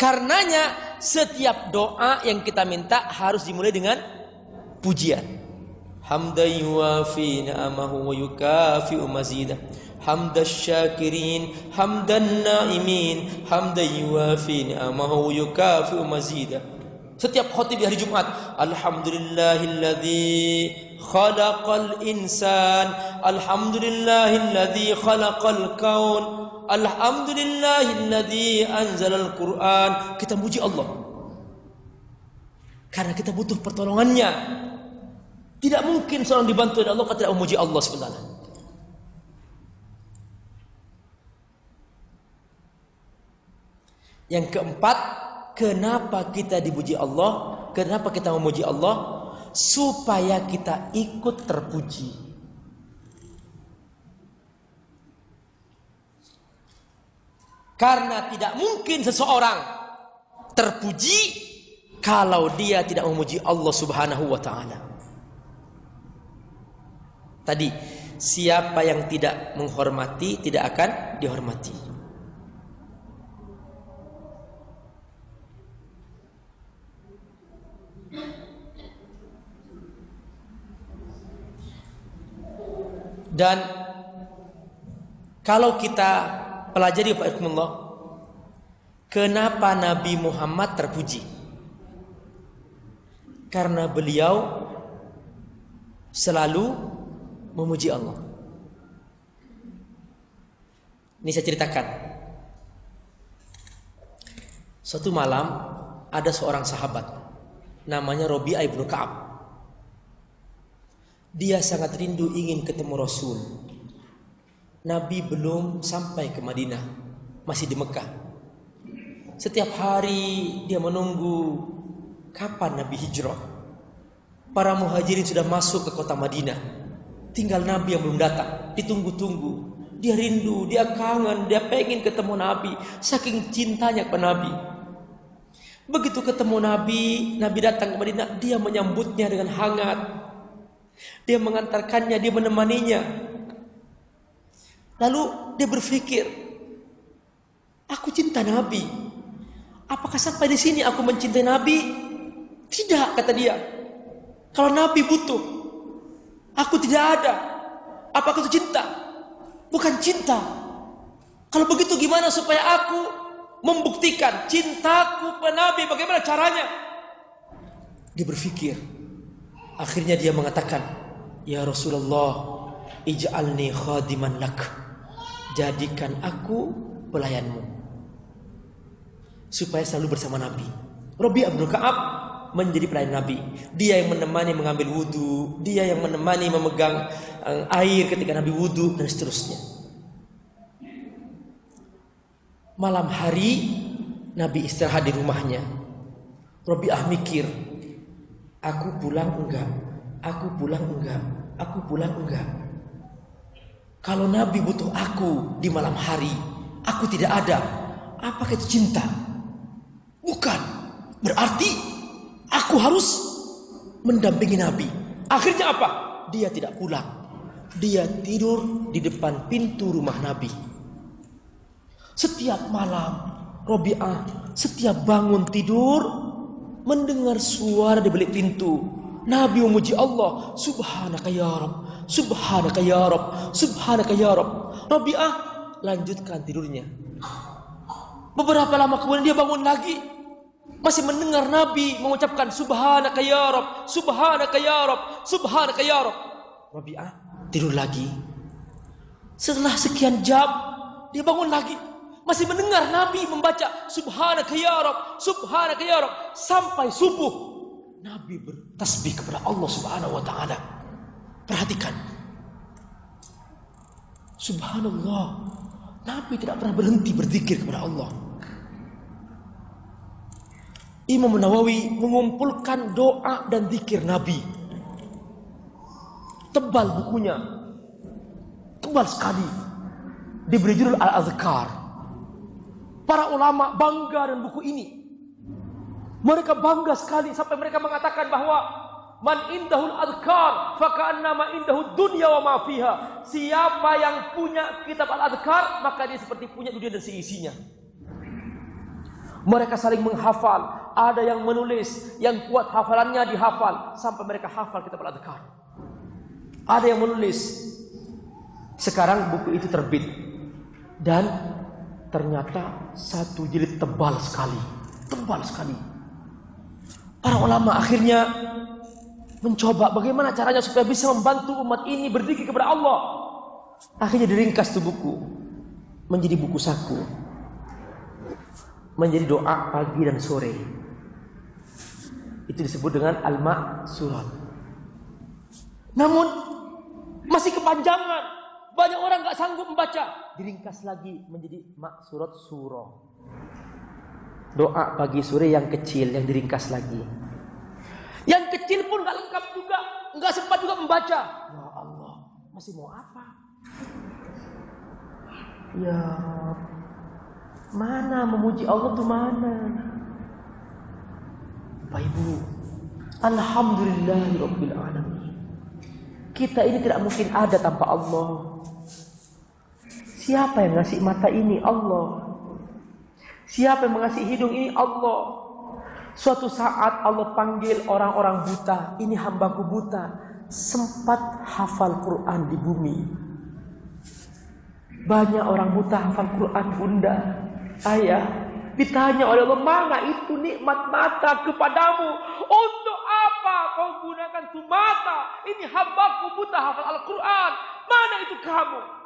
Karenanya setiap doa yang kita minta harus dimulai dengan pujian. Hamdan yuwafi ni'amahu wa yukafi'u mazidah. Hamdan syakirin, hamdan na'imin, hamdan yuwafi ni'amahu wa yukafi'u mazidah. Setiap khutib di hari Jumat, alhamdulillahilladzi khalaqal insan, alhamdulillahilladzi khalaqal kaun, alhamdulillahilladzi anzalal Qur'an. Kita muji Allah. Karena kita butuh pertolongannya. Tidak mungkin seorang dibantu oleh Allah kalau tidak memuji Allah sebenarnya. Yang keempat, Kenapa kita dipuji Allah? Kenapa kita memuji Allah? Supaya kita ikut terpuji. Karena tidak mungkin seseorang terpuji kalau dia tidak memuji Allah Subhanahu wa taala. Tadi, siapa yang tidak menghormati tidak akan dihormati. Dan kalau kita pelajari Pak Allah, kenapa Nabi Muhammad terpuji? Karena beliau selalu memuji Allah. Ini saya ceritakan. Suatu malam ada seorang sahabat namanya Robi ibnu Kaab. Dia sangat rindu ingin ketemu Rasul. Nabi belum sampai ke Madinah, masih di Mekah. Setiap hari dia menunggu kapan Nabi hijrah. Para muhajirin sudah masuk ke kota Madinah. Tinggal Nabi yang belum datang, ditunggu-tunggu. Dia rindu, dia kangen, dia pengen ketemu Nabi. Saking cintanya ke Nabi. Begitu ketemu Nabi, Nabi datang ke Madinah, dia menyambutnya dengan hangat, dia mengantarkannya, dia menemaninya. Lalu dia berpikir, aku cinta Nabi. Apakah sampai di sini aku mencintai Nabi? Tidak, kata dia. Kalau Nabi butuh, aku tidak ada. Apakah itu cinta? Bukan cinta. Kalau begitu gimana supaya aku membuktikan cintaku kepada Nabi? Bagaimana caranya? Dia berpikir, Akhirnya dia mengatakan, "Ya Rasulullah, ij'alni khadiman lak." Jadikan aku pelayanmu. supaya selalu bersama Nabi. Robi Abdul Kaab menjadi pelayan Nabi. Dia yang menemani mengambil wudhu, dia yang menemani memegang eh, air ketika Nabi wudhu dan seterusnya. Malam hari Nabi istirahat di rumahnya. Robiah mikir, aku pulang enggak? Aku pulang enggak? Aku pulang enggak? Kalau Nabi butuh aku di malam hari, aku tidak ada. Apakah itu cinta? Bukan. Berarti aku harus mendampingi Nabi. Akhirnya apa? Dia tidak pulang. Dia tidur di depan pintu rumah Nabi. Setiap malam Robi'ah setiap bangun tidur mendengar suara di balik pintu. Nabi memuji Allah, Subhanaka ya Rabb, Subhanaka ya Rabb, Subhanaka ya Rabb. Robi'ah lanjutkan tidurnya. Beberapa lama kemudian dia bangun lagi. Masih mendengar Nabi mengucapkan Subhanaka ya Rabb, Subhanaka ya Rabb, Subhanaka ya Rabb. Robi'ah tidur lagi. Setelah sekian jam dia bangun lagi masih mendengar Nabi membaca Subhanaka ya Subhanaka ya sampai subuh. Nabi bertasbih kepada Allah Subhanahu wa taala. Perhatikan. Subhanallah. Nabi tidak pernah berhenti berzikir kepada Allah. Imam Nawawi mengumpulkan doa dan zikir Nabi. Tebal bukunya. Tebal sekali. Diberi judul Al-Azkar. Para ulama bangga dengan buku ini. Mereka bangga sekali sampai mereka mengatakan bahwa man indahul adkar faka'annama indahud dunya wa ma fiha. Siapa yang punya kitab al-adkar maka dia seperti punya dunia dan seisinya. Mereka saling menghafal, ada yang menulis, yang kuat hafalannya dihafal sampai mereka hafal kitab al-adkar. Ada yang menulis. Sekarang buku itu terbit dan ternyata satu jilid tebal sekali, tebal sekali. Para ulama akhirnya mencoba bagaimana caranya supaya bisa membantu umat ini berdiri kepada Allah. Akhirnya diringkas tuh buku menjadi buku saku. Menjadi doa pagi dan sore. Itu disebut dengan al-ma surat. Namun masih kepanjangan banyak orang nggak sanggup membaca. Diringkas lagi menjadi mak surat surah. Doa pagi sore yang kecil yang diringkas lagi. Yang kecil pun nggak lengkap juga, nggak sempat juga membaca. Ya Allah, masih mau apa? Ya, mana memuji Allah tuh mana? Bapak Ibu, Alhamdulillahirabbil alamin. Kita ini tidak mungkin ada tanpa Allah. Siapa yang ngasih mata ini? Allah. Siapa yang mengasih hidung ini? Allah. Suatu saat Allah panggil orang-orang buta. Ini hambaku buta. Sempat hafal Quran di bumi. Banyak orang buta hafal Quran bunda. Ayah. Ditanya oleh Allah. Mana itu nikmat mata kepadamu? Untuk apa kau gunakan tu mata? Ini hambaku buta hafal Al-Quran. Mana itu kamu?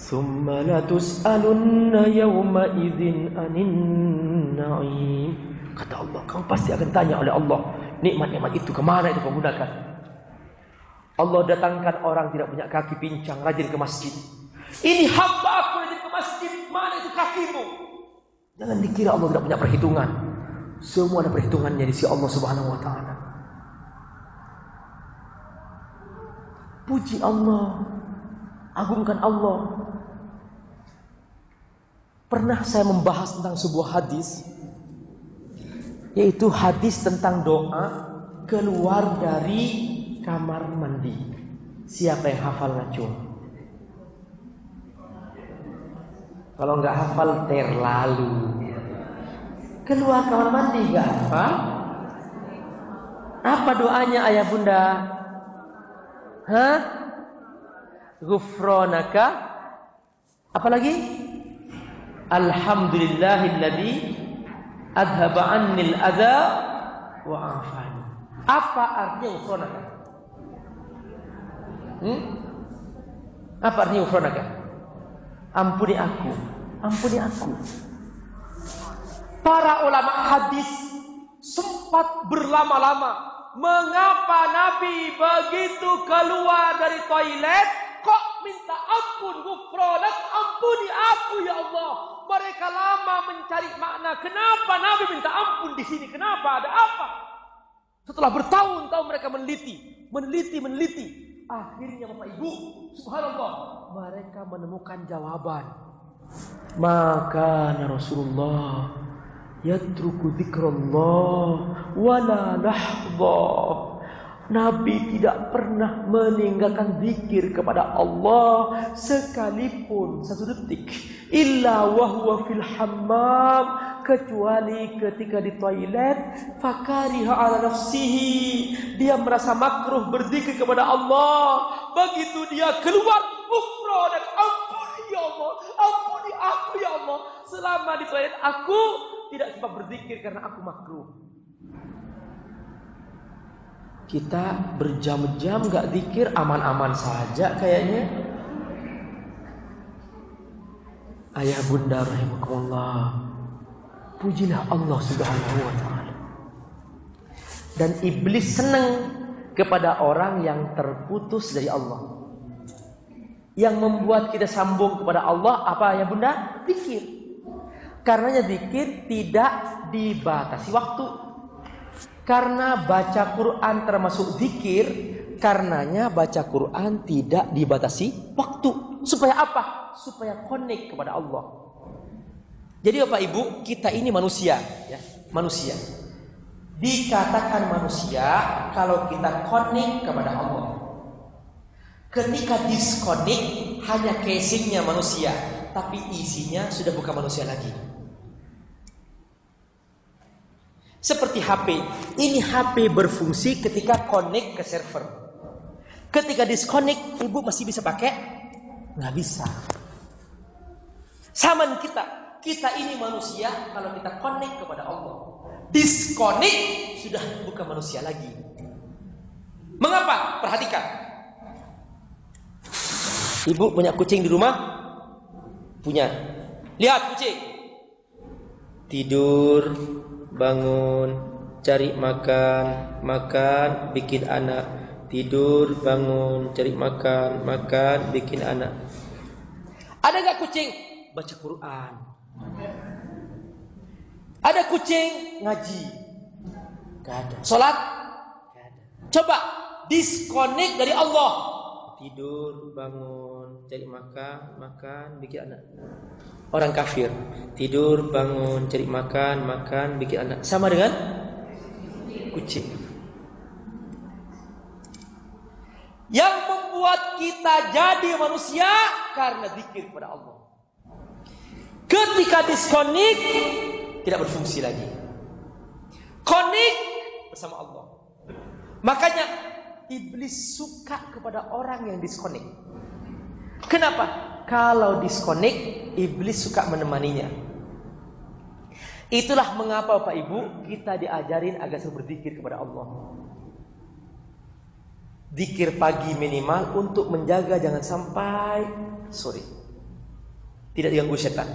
ثم لتسألن يومئذ عن النعيم kata Allah kamu pasti akan tanya oleh Allah nikmat-nikmat itu kemana itu kamu gunakan Allah datangkan orang tidak punya kaki pincang rajin ke masjid ini hamba aku rajin ke masjid mana itu kakimu jangan dikira Allah tidak punya perhitungan semua ada perhitungannya di sisi Allah Subhanahu wa taala puji Allah agungkan Allah Pernah saya membahas tentang sebuah hadis yaitu hadis tentang doa keluar dari kamar mandi. Siapa yang hafal ngacung? Kalau nggak hafal terlalu. Keluar kamar mandi nggak hafal? Apa doanya ayah bunda? Hah? Gufronaka? Apa lagi? Alhamdulillahilladzi adhaba annil adha wa afani. Apa artinya ufronaka? Hmm? Apa artinya ufronaka? Ampuni aku, ampuni aku. Para ulama hadis sempat berlama-lama mengapa Nabi begitu keluar dari toilet minta ampun gufronak ampuni aku ya Allah. Mereka lama mencari makna kenapa Nabi minta ampun di sini? Kenapa? Ada apa? Setelah bertahun-tahun mereka meneliti meneliti meneliti. Akhirnya Bapak Ibu subhanallah mereka menemukan jawaban. Maka Rasulullah yatruku dzikrullah wala lahdha Nabi tidak pernah meninggalkan zikir kepada Allah sekalipun satu detik. Illa wahwa fil hammam kecuali ketika di toilet fakariha ala nafsihi. Dia merasa makruh berzikir kepada Allah. Begitu dia keluar ukra dan ampuni ya Allah ampuni aku ya Allah. Selama di toilet aku tidak sempat berzikir karena aku makruh. Kita berjam-jam gak zikir aman-aman saja kayaknya. Ayah bunda rahimakumullah. Pujilah Allah subhanahu wa ta'ala. Dan iblis senang kepada orang yang terputus dari Allah. Yang membuat kita sambung kepada Allah apa ya bunda? Zikir. Karenanya zikir tidak dibatasi waktu. Karena baca Quran termasuk zikir, karenanya baca Quran tidak dibatasi waktu. Supaya apa? Supaya connect kepada Allah. Jadi Bapak Ibu, kita ini manusia, ya, manusia. Dikatakan manusia kalau kita connect kepada Allah. Ketika disconnect hanya casingnya manusia, tapi isinya sudah bukan manusia lagi. Seperti HP. Ini HP berfungsi ketika connect ke server. Ketika disconnect, ibu masih bisa pakai? Nggak bisa. Sama kita. Kita ini manusia kalau kita connect kepada Allah. Disconnect sudah bukan manusia lagi. Mengapa? Perhatikan. Ibu punya kucing di rumah? Punya. Lihat kucing. Tidur, bangun, cari makan, makan, bikin anak, tidur, bangun, cari makan, makan, bikin anak. Ada nggak kucing? Baca Quran. Ada kucing ngaji. Gak ada. Sholat? Gak ada. Coba disconnect dari Allah. Tidur, bangun, cari makan, makan, bikin anak. Orang kafir tidur, bangun, cari makan, makan, bikin anak. Sama dengan kucing. Yang membuat kita jadi manusia karena zikir kepada Allah. Ketika disconnect tidak berfungsi lagi. Connect bersama Allah. Makanya iblis suka kepada orang yang disconnect. Kenapa? kalau disconnect, iblis suka menemaninya. Itulah mengapa Bapak Ibu kita diajarin agar selalu berzikir kepada Allah. Dikir pagi minimal untuk menjaga jangan sampai sore. Tidak diganggu setan.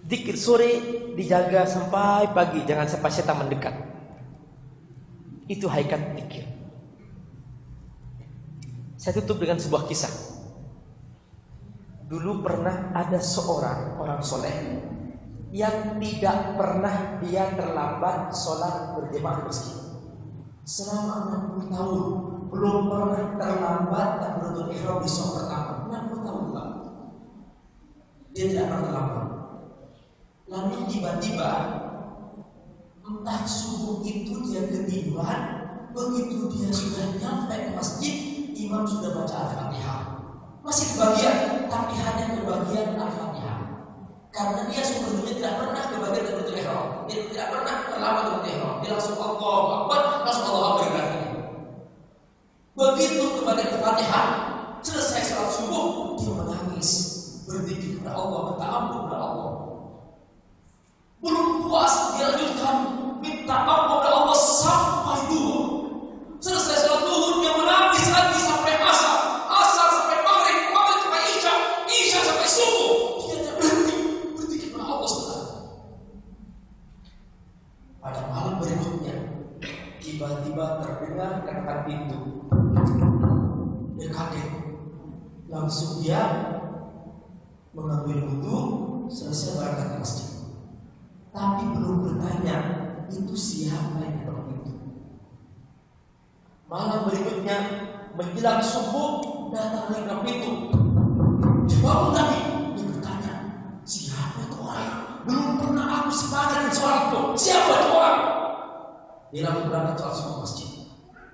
Dikir sore dijaga sampai pagi, jangan sampai setan mendekat. Itu haikat dikir. Saya tutup dengan sebuah kisah. Dulu pernah ada seorang orang soleh yang tidak pernah dia terlambat sholat berjamaah masjid. Selama 60 tahun belum pernah terlambat dan beruntung ihram di sholat pertama. 60 tahun lah. Dia tidak pernah terlambat. Lalu tiba-tiba entah subuh itu dia ketiduran, begitu dia sudah nyampe ke masjid, imam sudah baca al-fatihah. Masih kebagian, tapi hanya kebagian Al-Fatihah. Karena dia sebelumnya tidak pernah kebagian takbiratul ihram. Dia tidak pernah terlambat takbiratul ihram. Dia langsung Allah Akbar, langsung Allah Akbar berarti. Begitu kebagian Al-Fatihah, selesai sholat subuh, dia menangis, berzikir kepada Allah, minta ampun kepada Allah. Belum puas, dia lanjutkan minta ampun menjelang subuh datang lagi ke pintu. Bangun tadi dia bertanya siapa itu orang? Belum pernah aku sepakat dengan seorang itu. Siapa itu orang? Dia langsung berangkat sholat subuh masjid.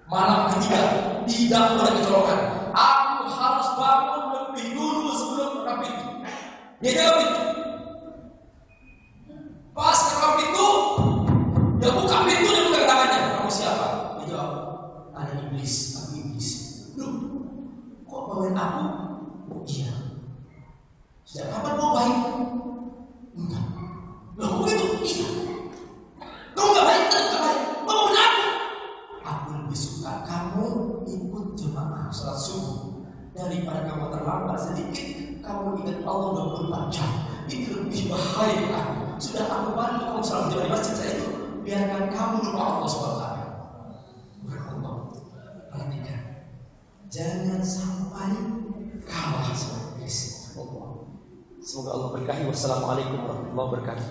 Malam ketiga tidak boleh kecolongan. Aku harus bangun lebih dulu sebelum buka pintu. Dia jawab itu. Pas aku? Iya. Sejak kapan mau baik? Enggak. Loh, itu? Iya. Kamu gak baik, tetap gak baik. Mau aku? Aku lebih suka kamu ikut jemaah sholat subuh daripada kamu terlambat sedikit. Kamu ingat Allah 24 jam. Itu lebih bahaya. Sudah aku bantu kamu jemaah di masjid saya itu. Biarkan kamu lupa Allah SWT. Allah, perhatikan. Jangan sampai kalah sama iblis. Allah. Semoga Allah berkahi. Wassalamualaikum warahmatullahi wabarakatuh.